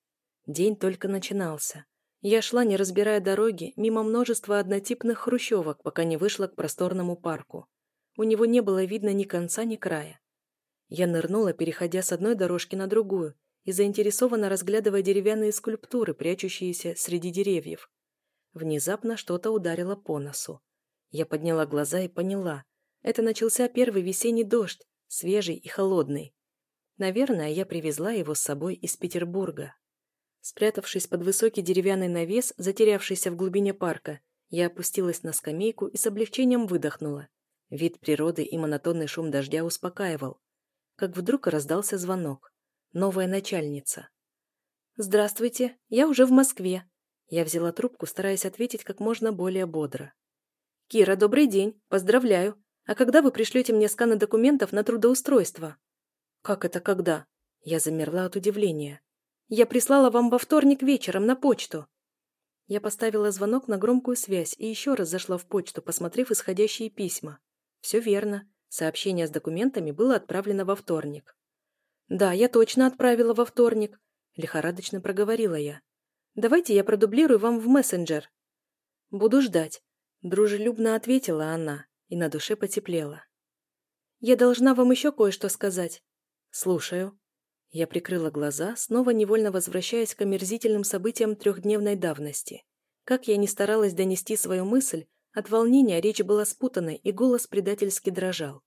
День только начинался. Я шла, не разбирая дороги, мимо множества однотипных хрущевок, пока не вышла к просторному парку. У него не было видно ни конца, ни края. Я нырнула, переходя с одной дорожки на другую, и заинтересованно разглядывая деревянные скульптуры, прячущиеся среди деревьев. Внезапно что-то ударило по носу. Я подняла глаза и поняла. Это начался первый весенний дождь, свежий и холодный. Наверное, я привезла его с собой из Петербурга. Спрятавшись под высокий деревянный навес, затерявшийся в глубине парка, я опустилась на скамейку и с облегчением выдохнула. Вид природы и монотонный шум дождя успокаивал. Как вдруг раздался звонок. Новая начальница. «Здравствуйте, я уже в Москве». Я взяла трубку, стараясь ответить как можно более бодро. «Кира, добрый день, поздравляю. А когда вы пришлете мне сканы документов на трудоустройство? Как это когда? Я замерла от удивления. Я прислала вам во вторник вечером на почту. Я поставила звонок на громкую связь и еще раз зашла в почту, посмотрев исходящие письма. Все верно. Сообщение с документами было отправлено во вторник. «Да, я точно отправила во вторник», — лихорадочно проговорила я. «Давайте я продублирую вам в мессенджер». «Буду ждать», — дружелюбно ответила она и на душе потеплело. «Я должна вам еще кое-что сказать». «Слушаю». Я прикрыла глаза, снова невольно возвращаясь к омерзительным событиям трехдневной давности. Как я ни старалась донести свою мысль, от волнения речь была спутанной, и голос предательски дрожал.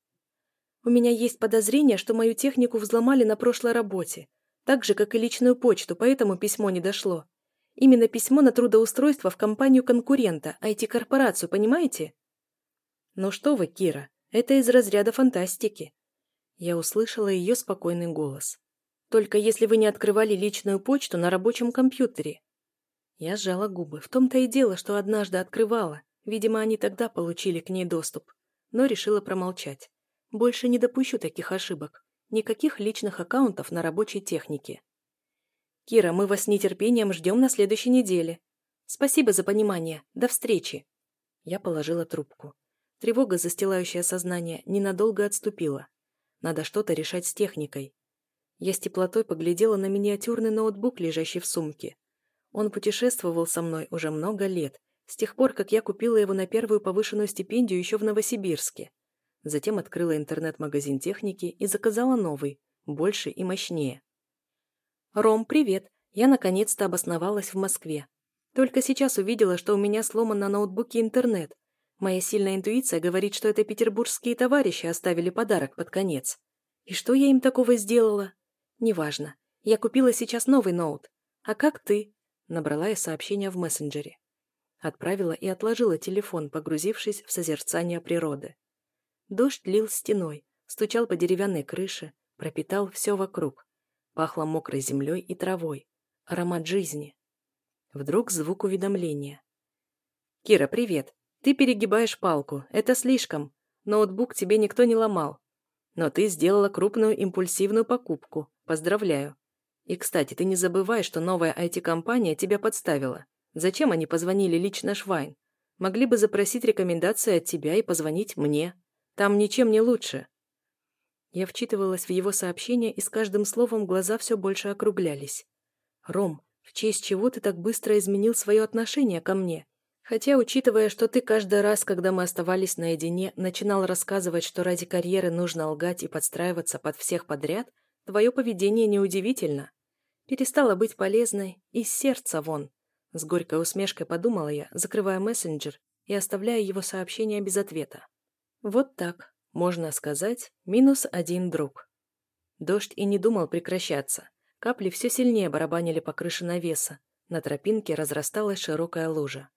«У меня есть подозрение, что мою технику взломали на прошлой работе, так же, как и личную почту, поэтому письмо не дошло. Именно письмо на трудоустройство в компанию конкурента, IT-корпорацию, понимаете?» «Ну что вы, Кира, это из разряда фантастики». Я услышала ее спокойный голос. «Только если вы не открывали личную почту на рабочем компьютере». Я сжала губы. В том-то и дело, что однажды открывала. Видимо, они тогда получили к ней доступ. Но решила промолчать. Больше не допущу таких ошибок. Никаких личных аккаунтов на рабочей технике. «Кира, мы вас с нетерпением ждем на следующей неделе. Спасибо за понимание. До встречи». Я положила трубку. Тревога, застилающая сознание, ненадолго отступила. Надо что-то решать с техникой. Я с теплотой поглядела на миниатюрный ноутбук, лежащий в сумке. Он путешествовал со мной уже много лет, с тех пор, как я купила его на первую повышенную стипендию еще в Новосибирске. Затем открыла интернет-магазин техники и заказала новый, больше и мощнее. «Ром, привет! Я наконец-то обосновалась в Москве. Только сейчас увидела, что у меня сломан на ноутбуке интернет, Моя сильная интуиция говорит, что это петербургские товарищи оставили подарок под конец. И что я им такого сделала? Неважно. Я купила сейчас новый ноут. А как ты? Набрала я сообщение в мессенджере. Отправила и отложила телефон, погрузившись в созерцание природы. Дождь лил стеной, стучал по деревянной крыше, пропитал все вокруг. Пахло мокрой землей и травой. Аромат жизни. Вдруг звук уведомления. «Кира, привет. Ты перегибаешь палку, это слишком. Ноутбук тебе никто не ломал. Но ты сделала крупную импульсивную покупку. Поздравляю. И, кстати, ты не забывай, что новая IT-компания тебя подставила. Зачем они позвонили лично Швайн? Могли бы запросить рекомендации от тебя и позвонить мне. Там ничем не лучше». Я вчитывалась в его сообщение, и с каждым словом глаза все больше округлялись. «Ром, в честь чего ты так быстро изменил свое отношение ко мне? Хотя, учитывая, что ты каждый раз, когда мы оставались наедине, начинал рассказывать, что ради карьеры нужно лгать и подстраиваться под всех подряд, твое поведение неудивительно. Перестала быть полезной из сердца вон. С горькой усмешкой подумала я, закрывая мессенджер и оставляя его сообщение без ответа. Вот так, можно сказать, минус один друг. Дождь и не думал прекращаться. Капли все сильнее барабанили по крыше навеса. На тропинке разрасталась широкая лужа.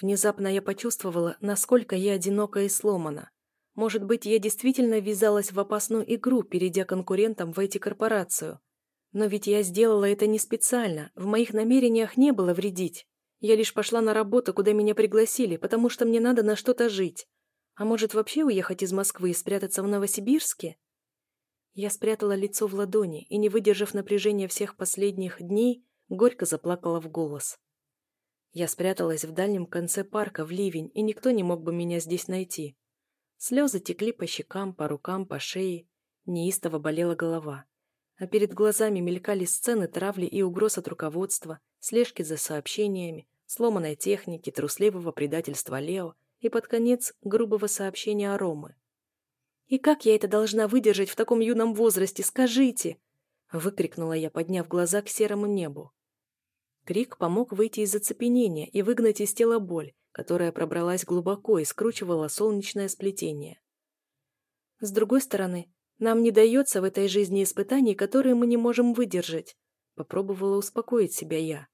Внезапно я почувствовала, насколько я одинока и сломана. Может быть, я действительно ввязалась в опасную игру, перейдя конкурентам в эти корпорацию. Но ведь я сделала это не специально, в моих намерениях не было вредить. Я лишь пошла на работу, куда меня пригласили, потому что мне надо на что-то жить. А может, вообще уехать из Москвы и спрятаться в Новосибирске? Я спрятала лицо в ладони и, не выдержав напряжения всех последних дней, горько заплакала в голос. Я спряталась в дальнем конце парка в ливень, и никто не мог бы меня здесь найти. Слезы текли по щекам, по рукам, по шее. Неистово болела голова. А перед глазами мелькали сцены травли и угроз от руководства, слежки за сообщениями, сломанной техники, трусливого предательства Лео и, под конец, грубого сообщения о Ромы. «И как я это должна выдержать в таком юном возрасте, скажите?» выкрикнула я, подняв глаза к серому небу. Крик помог выйти из оцепенения и выгнать из тела боль, которая пробралась глубоко и скручивала солнечное сплетение. С другой стороны, нам не дается в этой жизни испытаний, которые мы не можем выдержать. Попробовала успокоить себя я.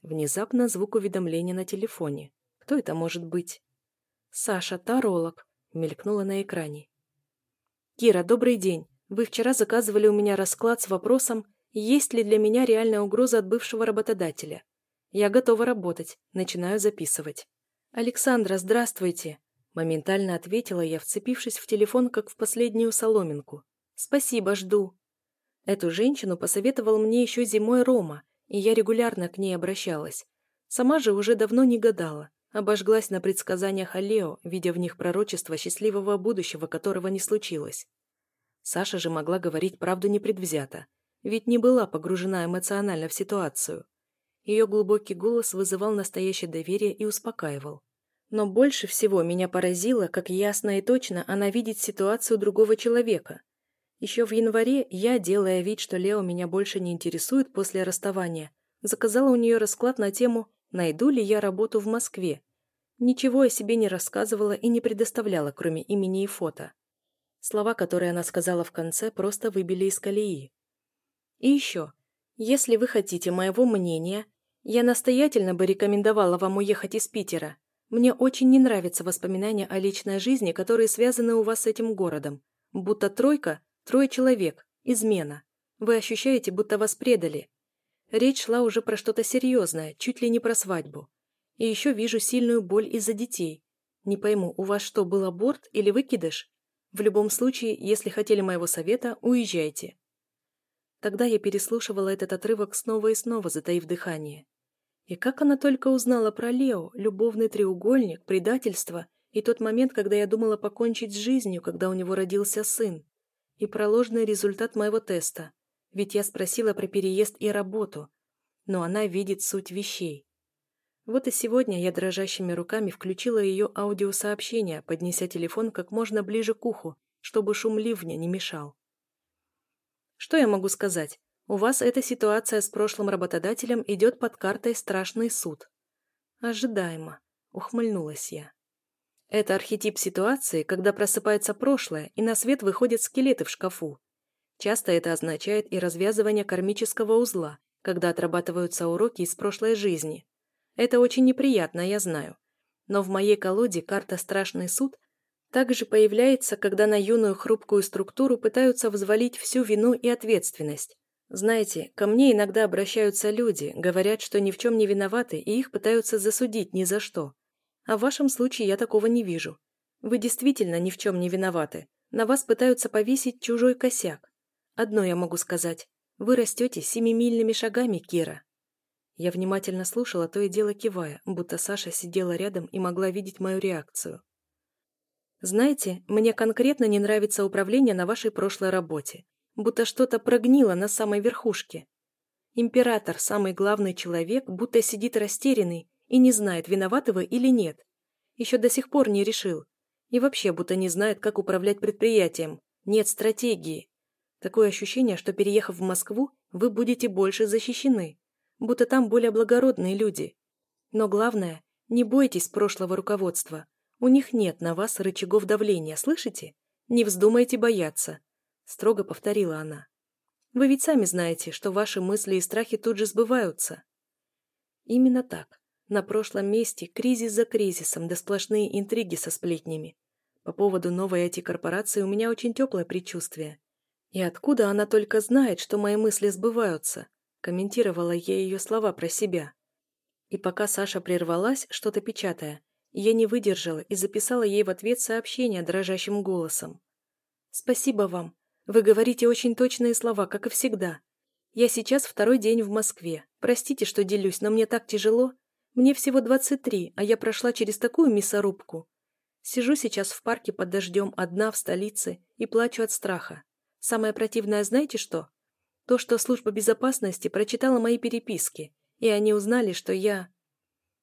Внезапно звук уведомления на телефоне. Кто это может быть? Саша, таролог, мелькнула на экране. Кира, добрый день. Вы вчера заказывали у меня расклад с вопросом есть ли для меня реальная угроза от бывшего работодателя. Я готова работать, начинаю записывать. «Александра, здравствуйте!» Моментально ответила я, вцепившись в телефон, как в последнюю соломинку. «Спасибо, жду». Эту женщину посоветовал мне еще зимой Рома, и я регулярно к ней обращалась. Сама же уже давно не гадала, обожглась на предсказаниях Алео, видя в них пророчество счастливого будущего, которого не случилось. Саша же могла говорить правду непредвзято, ведь не была погружена эмоционально в ситуацию. Ее глубокий голос вызывал настоящее доверие и успокаивал. Но больше всего меня поразило, как ясно и точно она видит ситуацию другого человека. Еще в январе я, делая вид, что Лео меня больше не интересует после расставания, заказала у нее расклад на тему «Найду ли я работу в Москве?». Ничего о себе не рассказывала и не предоставляла, кроме имени и фото. Слова, которые она сказала в конце, просто выбили из колеи. И еще, если вы хотите моего мнения, я настоятельно бы рекомендовала вам уехать из Питера. Мне очень не нравятся воспоминания о личной жизни, которые связаны у вас с этим городом. Будто тройка, трое человек, измена. Вы ощущаете, будто вас предали. Речь шла уже про что-то серьезное, чуть ли не про свадьбу. И еще вижу сильную боль из-за детей. Не пойму, у вас что, был аборт или выкидыш? В любом случае, если хотели моего совета, уезжайте. Тогда я переслушивала этот отрывок снова и снова, затаив дыхание. И как она только узнала про Лео, любовный треугольник, предательство и тот момент, когда я думала покончить с жизнью, когда у него родился сын. И про ложный результат моего теста. Ведь я спросила про переезд и работу. Но она видит суть вещей. Вот и сегодня я дрожащими руками включила ее аудиосообщение, поднеся телефон как можно ближе к уху, чтобы шум ливня не мешал. Что я могу сказать? У вас эта ситуация с прошлым работодателем идет под картой «Страшный суд». Ожидаемо. Ухмыльнулась я. Это архетип ситуации, когда просыпается прошлое, и на свет выходят скелеты в шкафу. Часто это означает и развязывание кармического узла, когда отрабатываются уроки из прошлой жизни. Это очень неприятно, я знаю. Но в моей колоде карта «Страшный суд» также появляется, когда на юную хрупкую структуру пытаются взвалить всю вину и ответственность. Знаете, ко мне иногда обращаются люди, говорят, что ни в чем не виноваты, и их пытаются засудить ни за что. А в вашем случае я такого не вижу. Вы действительно ни в чем не виноваты. На вас пытаются повесить чужой косяк. Одно я могу сказать. Вы растете семимильными шагами, Кира. Я внимательно слушала, то и дело кивая, будто Саша сидела рядом и могла видеть мою реакцию. «Знаете, мне конкретно не нравится управление на вашей прошлой работе. Будто что-то прогнило на самой верхушке. Император, самый главный человек, будто сидит растерянный и не знает, виноваты вы или нет. Еще до сих пор не решил. И вообще будто не знает, как управлять предприятием. Нет стратегии. Такое ощущение, что переехав в Москву, вы будете больше защищены. Будто там более благородные люди. Но главное, не бойтесь прошлого руководства. У них нет на вас рычагов давления, слышите? Не вздумайте бояться. Строго повторила она. Вы ведь сами знаете, что ваши мысли и страхи тут же сбываются. Именно так. На прошлом месте кризис за кризисом, да сплошные интриги со сплетнями. По поводу новой IT-корпорации у меня очень теплое предчувствие. И откуда она только знает, что мои мысли сбываются? Комментировала я ее слова про себя. И пока Саша прервалась, что-то печатая, я не выдержала и записала ей в ответ сообщение дрожащим голосом. «Спасибо вам. Вы говорите очень точные слова, как и всегда. Я сейчас второй день в Москве. Простите, что делюсь, но мне так тяжело. Мне всего 23, а я прошла через такую мясорубку. Сижу сейчас в парке под дождем, одна в столице, и плачу от страха. Самое противное знаете что? То, что служба безопасности прочитала мои переписки, и они узнали, что я...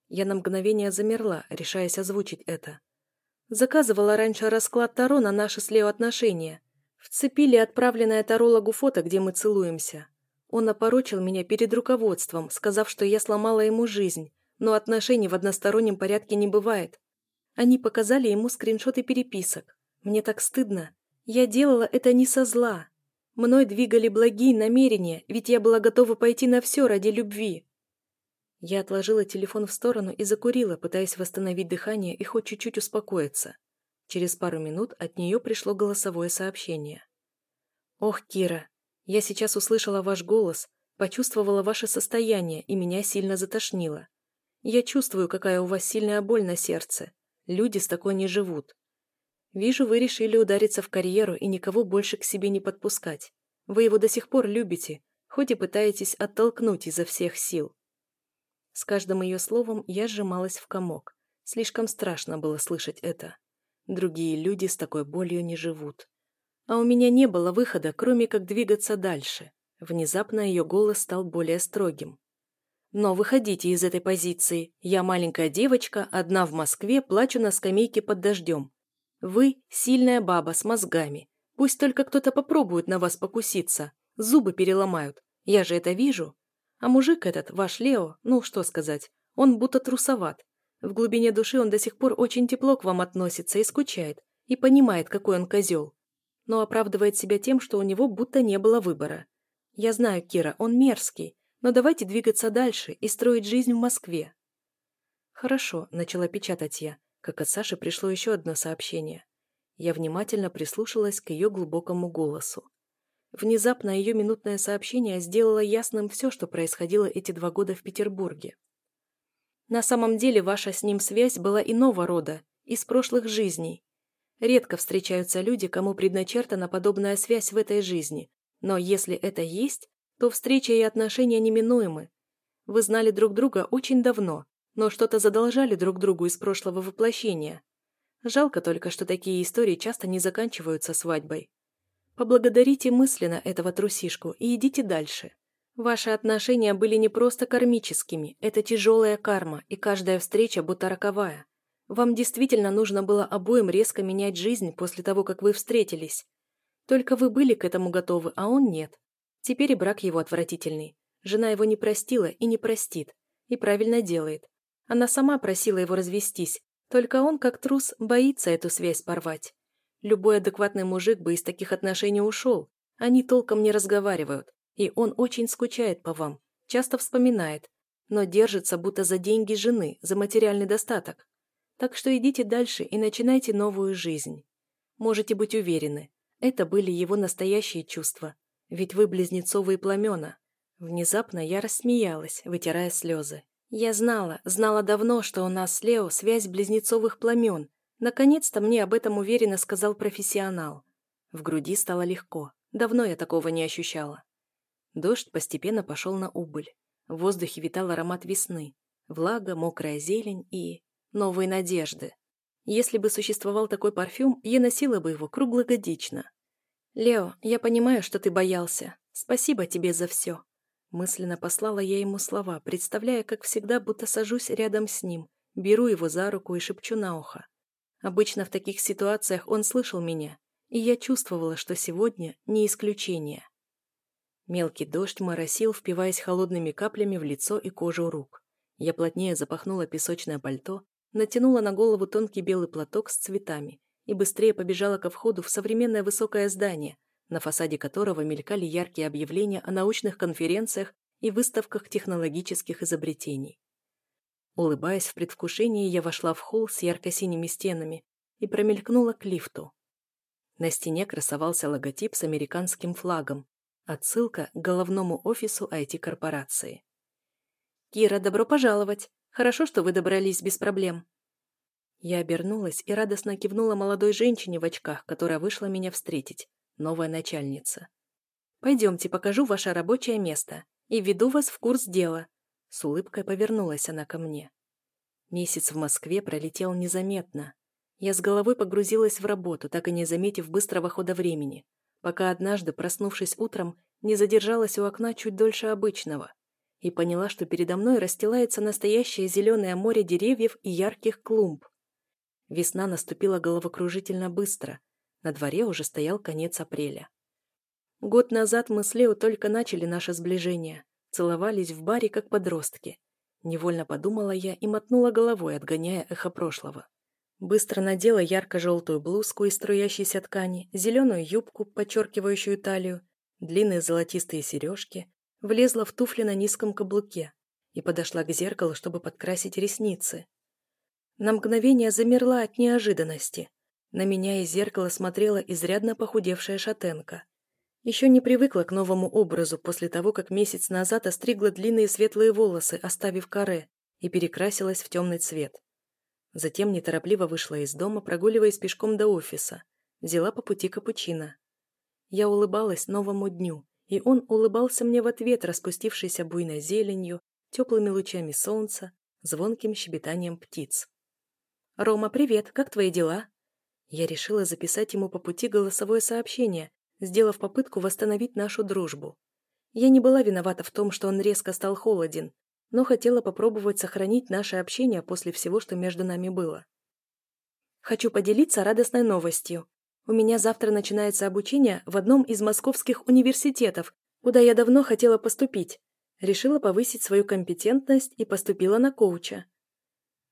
Я на мгновение замерла, решаясь озвучить это. Заказывала раньше расклад Таро на наши с Лео отношения. Вцепили отправленное тарологу фото, где мы целуемся. Он опорочил меня перед руководством, сказав, что я сломала ему жизнь, но отношений в одностороннем порядке не бывает. Они показали ему скриншоты переписок. Мне так стыдно. Я делала это не со зла. Мной двигали благие намерения, ведь я была готова пойти на все ради любви. Я отложила телефон в сторону и закурила, пытаясь восстановить дыхание и хоть чуть-чуть успокоиться. Через пару минут от нее пришло голосовое сообщение. «Ох, Кира, я сейчас услышала ваш голос, почувствовала ваше состояние, и меня сильно затошнило. Я чувствую, какая у вас сильная боль на сердце. Люди с такой не живут. Вижу, вы решили удариться в карьеру и никого больше к себе не подпускать. Вы его до сих пор любите, хоть и пытаетесь оттолкнуть изо всех сил. С каждым ее словом я сжималась в комок. Слишком страшно было слышать это. Другие люди с такой болью не живут. А у меня не было выхода, кроме как двигаться дальше. Внезапно ее голос стал более строгим. Но выходите из этой позиции. Я маленькая девочка, одна в Москве, плачу на скамейке под дождем. Вы – сильная баба с мозгами. Пусть только кто-то попробует на вас покуситься. Зубы переломают. Я же это вижу. А мужик этот, ваш Лео, ну что сказать, он будто трусоват. В глубине души он до сих пор очень тепло к вам относится и скучает, и понимает, какой он козел. Но оправдывает себя тем, что у него будто не было выбора. Я знаю, Кира, он мерзкий, но давайте двигаться дальше и строить жизнь в Москве. Хорошо, начала печатать я, как от Саши пришло еще одно сообщение. Я внимательно прислушалась к ее глубокому голосу. Внезапно ее минутное сообщение сделало ясным все, что происходило эти два года в Петербурге. На самом деле ваша с ним связь была иного рода, из прошлых жизней. Редко встречаются люди, кому предначертана подобная связь в этой жизни, но если это есть, то встреча и отношения неминуемы. Вы знали друг друга очень давно, но что-то задолжали друг другу из прошлого воплощения. Жалко только, что такие истории часто не заканчиваются свадьбой. Поблагодарите мысленно этого трусишку и идите дальше. Ваши отношения были не просто кармическими, это тяжелая карма, и каждая встреча будто роковая. Вам действительно нужно было обоим резко менять жизнь после того, как вы встретились. Только вы были к этому готовы, а он нет. Теперь и брак его отвратительный. Жена его не простила и не простит. И правильно делает. Она сама просила его развестись, только он, как трус, боится эту связь порвать. Любой адекватный мужик бы из таких отношений ушел. Они толком не разговаривают. И он очень скучает по вам, часто вспоминает, но держится будто за деньги жены, за материальный достаток. Так что идите дальше и начинайте новую жизнь. Можете быть уверены, это были его настоящие чувства, ведь вы близнецовые пламена. Внезапно я рассмеялась, вытирая слезы. Я знала, знала давно, что у нас с Лео связь близнецовых пламен. Наконец-то мне об этом уверенно сказал профессионал. В груди стало легко. Давно я такого не ощущала. Дождь постепенно пошел на убыль. В воздухе витал аромат весны, влага, мокрая зелень и... новые надежды. Если бы существовал такой парфюм, я носила бы его круглогодично. «Лео, я понимаю, что ты боялся. Спасибо тебе за все». Мысленно послала я ему слова, представляя, как всегда, будто сажусь рядом с ним, беру его за руку и шепчу на ухо. Обычно в таких ситуациях он слышал меня, и я чувствовала, что сегодня не исключение. Мелкий дождь моросил, впиваясь холодными каплями в лицо и кожу рук. Я плотнее запахнула песочное пальто, натянула на голову тонкий белый платок с цветами и быстрее побежала ко входу в современное высокое здание, на фасаде которого мелькали яркие объявления о научных конференциях и выставках технологических изобретений. Улыбаясь в предвкушении, я вошла в холл с ярко-синими стенами и промелькнула к лифту. На стене красовался логотип с американским флагом, отсылка к головному офису IT-корпорации. «Кира, добро пожаловать! Хорошо, что вы добрались без проблем». Я обернулась и радостно кивнула молодой женщине в очках, которая вышла меня встретить, новая начальница. «Пойдемте, покажу ваше рабочее место и введу вас в курс дела», с улыбкой повернулась она ко мне. Месяц в Москве пролетел незаметно. Я с головой погрузилась в работу, так и не заметив быстрого хода времени, пока однажды, проснувшись утром, не задержалась у окна чуть дольше обычного и поняла, что передо мной расстилается настоящее зеленое море деревьев и ярких клумб. Весна наступила головокружительно быстро. На дворе уже стоял конец апреля. Год назад мы с Лео только начали наше сближение, целовались в баре, как подростки. Невольно подумала я и мотнула головой, отгоняя эхо прошлого. Быстро надела ярко-желтую блузку из струящейся ткани, зеленую юбку, подчеркивающую талию, длинные золотистые сережки, влезла в туфли на низком каблуке и подошла к зеркалу, чтобы подкрасить ресницы. На мгновение замерла от неожиданности. На меня из зеркала смотрела изрядно похудевшая шатенка. Еще не привыкла к новому образу после того, как месяц назад остригла длинные светлые волосы, оставив каре, и перекрасилась в темный цвет. Затем неторопливо вышла из дома, прогуливаясь пешком до офиса. Взяла по пути капучино. Я улыбалась новому дню, и он улыбался мне в ответ, распустившейся буйной зеленью, теплыми лучами солнца, звонким щебетанием птиц. «Рома, привет, как твои дела?» Я решила записать ему по пути голосовое сообщение, сделав попытку восстановить нашу дружбу. Я не была виновата в том, что он резко стал холоден, но хотела попробовать сохранить наше общение после всего, что между нами было. Хочу поделиться радостной новостью. У меня завтра начинается обучение в одном из московских университетов, куда я давно хотела поступить. Решила повысить свою компетентность и поступила на коуча.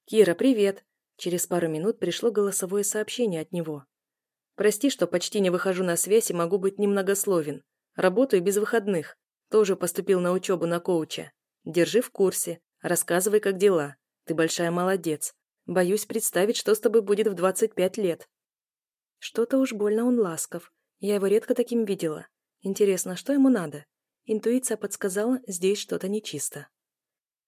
«Кира, привет!» Через пару минут пришло голосовое сообщение от него. Прости, что почти не выхожу на связь и могу быть немногословен. Работаю без выходных. Тоже поступил на учебу на коуча. Держи в курсе. Рассказывай, как дела. Ты большая молодец. Боюсь представить, что с тобой будет в 25 лет. Что-то уж больно он ласков. Я его редко таким видела. Интересно, что ему надо? Интуиция подсказала, здесь что-то нечисто.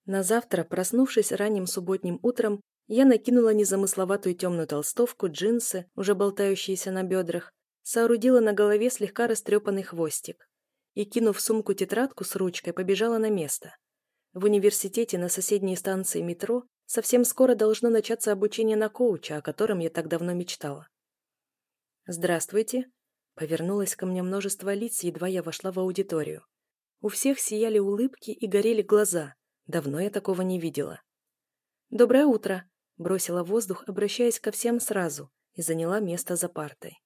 На завтра, проснувшись ранним субботним утром, я накинула незамысловатую темную толстовку, джинсы, уже болтающиеся на бедрах, соорудила на голове слегка растрепанный хвостик и, кинув в сумку тетрадку с ручкой, побежала на место. В университете на соседней станции метро совсем скоро должно начаться обучение на коуча, о котором я так давно мечтала. «Здравствуйте», — повернулось ко мне множество лиц, едва я вошла в аудиторию. У всех сияли улыбки и горели глаза. Давно я такого не видела. «Доброе утро», Бросила воздух, обращаясь ко всем сразу, и заняла место за партой.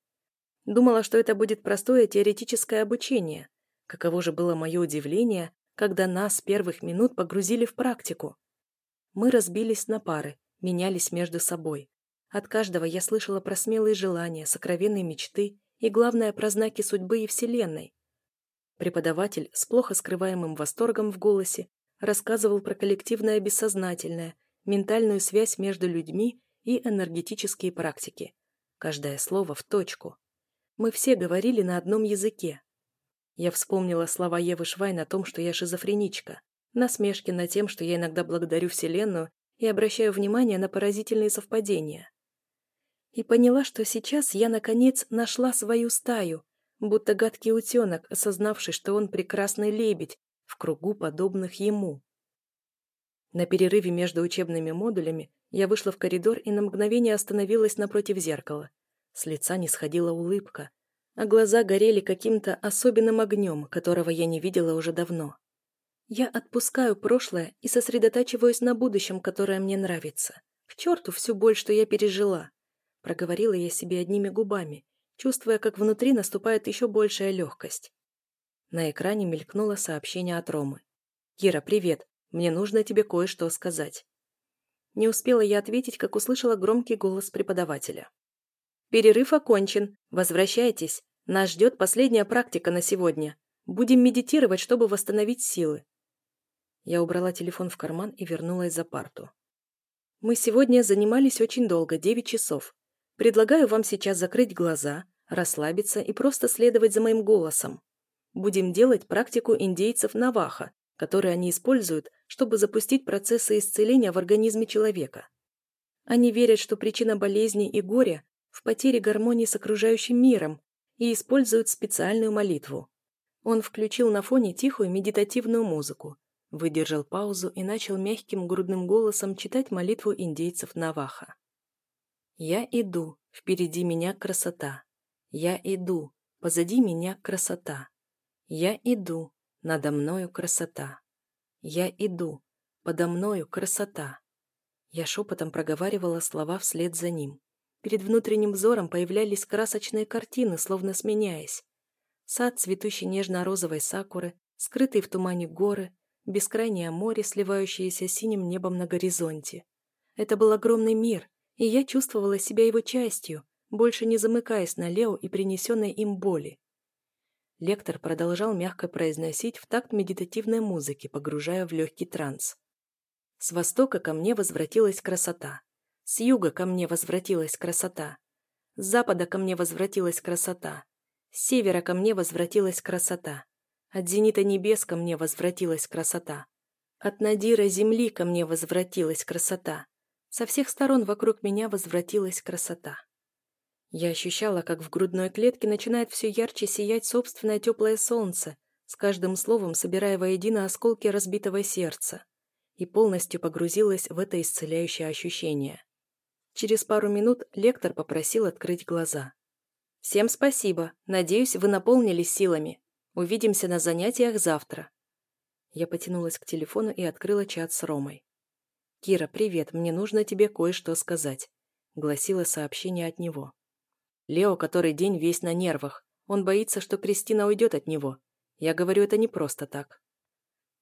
Думала, что это будет простое теоретическое обучение. Каково же было мое удивление, когда нас первых минут погрузили в практику. Мы разбились на пары, менялись между собой. От каждого я слышала про смелые желания, сокровенные мечты и, главное, про знаки судьбы и Вселенной. Преподаватель с плохо скрываемым восторгом в голосе рассказывал про коллективное бессознательное – ментальную связь между людьми и энергетические практики. Каждое слово в точку. Мы все говорили на одном языке. Я вспомнила слова Евы Швайн о том, что я шизофреничка, насмешки над тем, что я иногда благодарю Вселенную и обращаю внимание на поразительные совпадения. И поняла, что сейчас я, наконец, нашла свою стаю, будто гадкий утенок, осознавший, что он прекрасный лебедь в кругу подобных ему. На перерыве между учебными модулями я вышла в коридор и на мгновение остановилась напротив зеркала. С лица не сходила улыбка, а глаза горели каким-то особенным огнем, которого я не видела уже давно. Я отпускаю прошлое и сосредотачиваюсь на будущем, которое мне нравится. К черту всю боль, что я пережила. Проговорила я себе одними губами, чувствуя, как внутри наступает еще большая легкость. На экране мелькнуло сообщение от Ромы. «Кира, привет. Мне нужно тебе кое-что сказать». Не успела я ответить, как услышала громкий голос преподавателя. «Перерыв окончен. Возвращайтесь. Нас ждет последняя практика на сегодня. Будем медитировать, чтобы восстановить силы». Я убрала телефон в карман и вернулась за парту. «Мы сегодня занимались очень долго, 9 часов. Предлагаю вам сейчас закрыть глаза, расслабиться и просто следовать за моим голосом. Будем делать практику индейцев Наваха, которые они используют, чтобы запустить процессы исцеления в организме человека. Они верят, что причина болезни и горя в потере гармонии с окружающим миром и используют специальную молитву. Он включил на фоне тихую медитативную музыку, выдержал паузу и начал мягким грудным голосом читать молитву индейцев Наваха. «Я иду, впереди меня красота. Я иду, позади меня красота. Я иду, надо мною красота. Я иду. Подо мною красота. Я шепотом проговаривала слова вслед за ним. Перед внутренним взором появлялись красочные картины, словно сменяясь. Сад, цветущий нежно-розовой сакуры, скрытые в тумане горы, бескрайнее море, сливающееся синим небом на горизонте. Это был огромный мир, и я чувствовала себя его частью, больше не замыкаясь на Лео и принесенной им боли. Лектор продолжал мягко произносить в такт медитативной музыки, погружая в легкий транс. С востока ко мне возвратилась красота. С юга ко мне возвратилась красота. С запада ко мне возвратилась красота. С севера ко мне возвратилась красота. От зенита небес ко мне возвратилась красота. От надира земли ко мне возвратилась красота. Со всех сторон вокруг меня возвратилась красота. Я ощущала, как в грудной клетке начинает все ярче сиять собственное теплое солнце, с каждым словом собирая воедино осколки разбитого сердца, и полностью погрузилась в это исцеляющее ощущение. Через пару минут лектор попросил открыть глаза. «Всем спасибо. Надеюсь, вы наполнились силами. Увидимся на занятиях завтра». Я потянулась к телефону и открыла чат с Ромой. «Кира, привет, мне нужно тебе кое-что сказать», — гласило сообщение от него. Лео который день весь на нервах. Он боится, что Кристина уйдет от него. Я говорю это не просто так.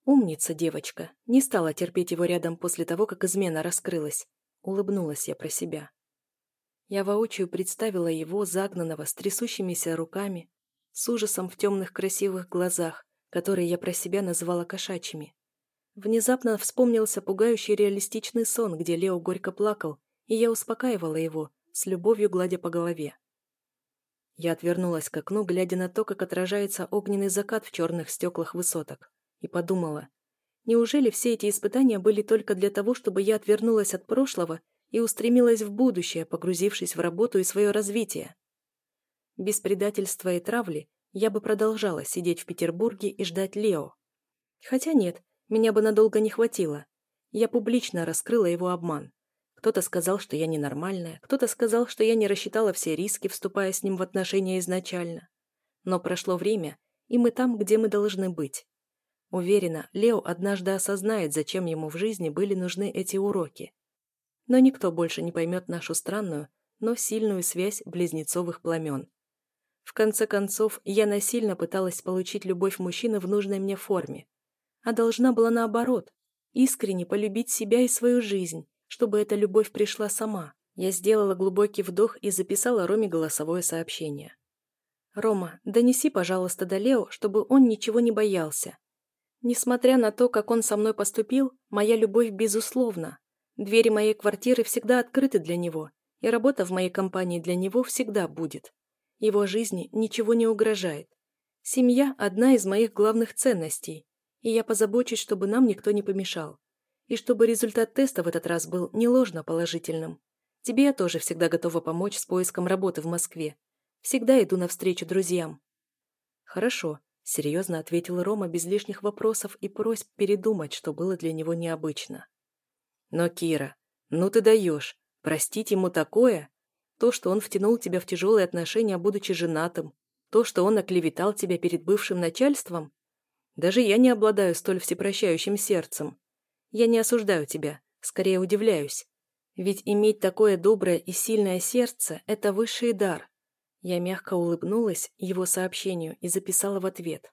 Умница девочка. Не стала терпеть его рядом после того, как измена раскрылась. Улыбнулась я про себя. Я воочию представила его, загнанного, с трясущимися руками, с ужасом в темных красивых глазах, которые я про себя называла кошачьими. Внезапно вспомнился пугающий реалистичный сон, где Лео горько плакал, и я успокаивала его, с любовью гладя по голове. Я отвернулась к окну, глядя на то, как отражается огненный закат в черных стеклах высоток, и подумала, неужели все эти испытания были только для того, чтобы я отвернулась от прошлого и устремилась в будущее, погрузившись в работу и свое развитие? Без предательства и травли я бы продолжала сидеть в Петербурге и ждать Лео. Хотя нет, меня бы надолго не хватило. Я публично раскрыла его обман. Кто-то сказал, что я ненормальная, кто-то сказал, что я не рассчитала все риски, вступая с ним в отношения изначально. Но прошло время, и мы там, где мы должны быть. Уверена, Лео однажды осознает, зачем ему в жизни были нужны эти уроки. Но никто больше не поймет нашу странную, но сильную связь близнецовых пламен. В конце концов, я насильно пыталась получить любовь мужчины в нужной мне форме. А должна была наоборот, искренне полюбить себя и свою жизнь, чтобы эта любовь пришла сама. Я сделала глубокий вдох и записала Роме голосовое сообщение. «Рома, донеси, пожалуйста, до Лео, чтобы он ничего не боялся. Несмотря на то, как он со мной поступил, моя любовь безусловна. Двери моей квартиры всегда открыты для него, и работа в моей компании для него всегда будет. Его жизни ничего не угрожает. Семья – одна из моих главных ценностей, и я позабочусь, чтобы нам никто не помешал. И чтобы результат теста в этот раз был не ложно положительным. Тебе я тоже всегда готова помочь с поиском работы в Москве. Всегда иду навстречу друзьям». «Хорошо», — серьезно ответил Рома без лишних вопросов и просьб передумать, что было для него необычно. Но, Кира, ну ты даешь. Простить ему такое? То, что он втянул тебя в тяжелые отношения, будучи женатым. То, что он оклеветал тебя перед бывшим начальством. Даже я не обладаю столь всепрощающим сердцем. Я не осуждаю тебя, скорее удивляюсь. Ведь иметь такое доброе и сильное сердце – это высший дар. Я мягко улыбнулась его сообщению и записала в ответ.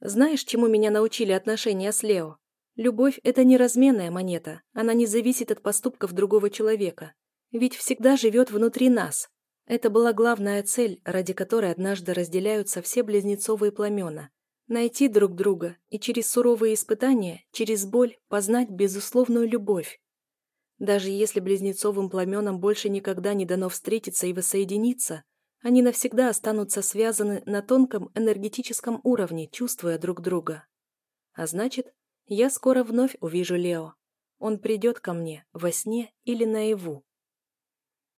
Знаешь, чему меня научили отношения с Лео? Любовь – это не разменная монета, она не зависит от поступков другого человека. Ведь всегда живет внутри нас. Это была главная цель, ради которой однажды разделяются все близнецовые пламена. Найти друг друга и через суровые испытания, через боль познать безусловную любовь. Даже если близнецовым пламенам больше никогда не дано встретиться и воссоединиться, они навсегда останутся связаны на тонком энергетическом уровне, чувствуя друг друга. А значит, я скоро вновь увижу Лео. Он придет ко мне во сне или наяву.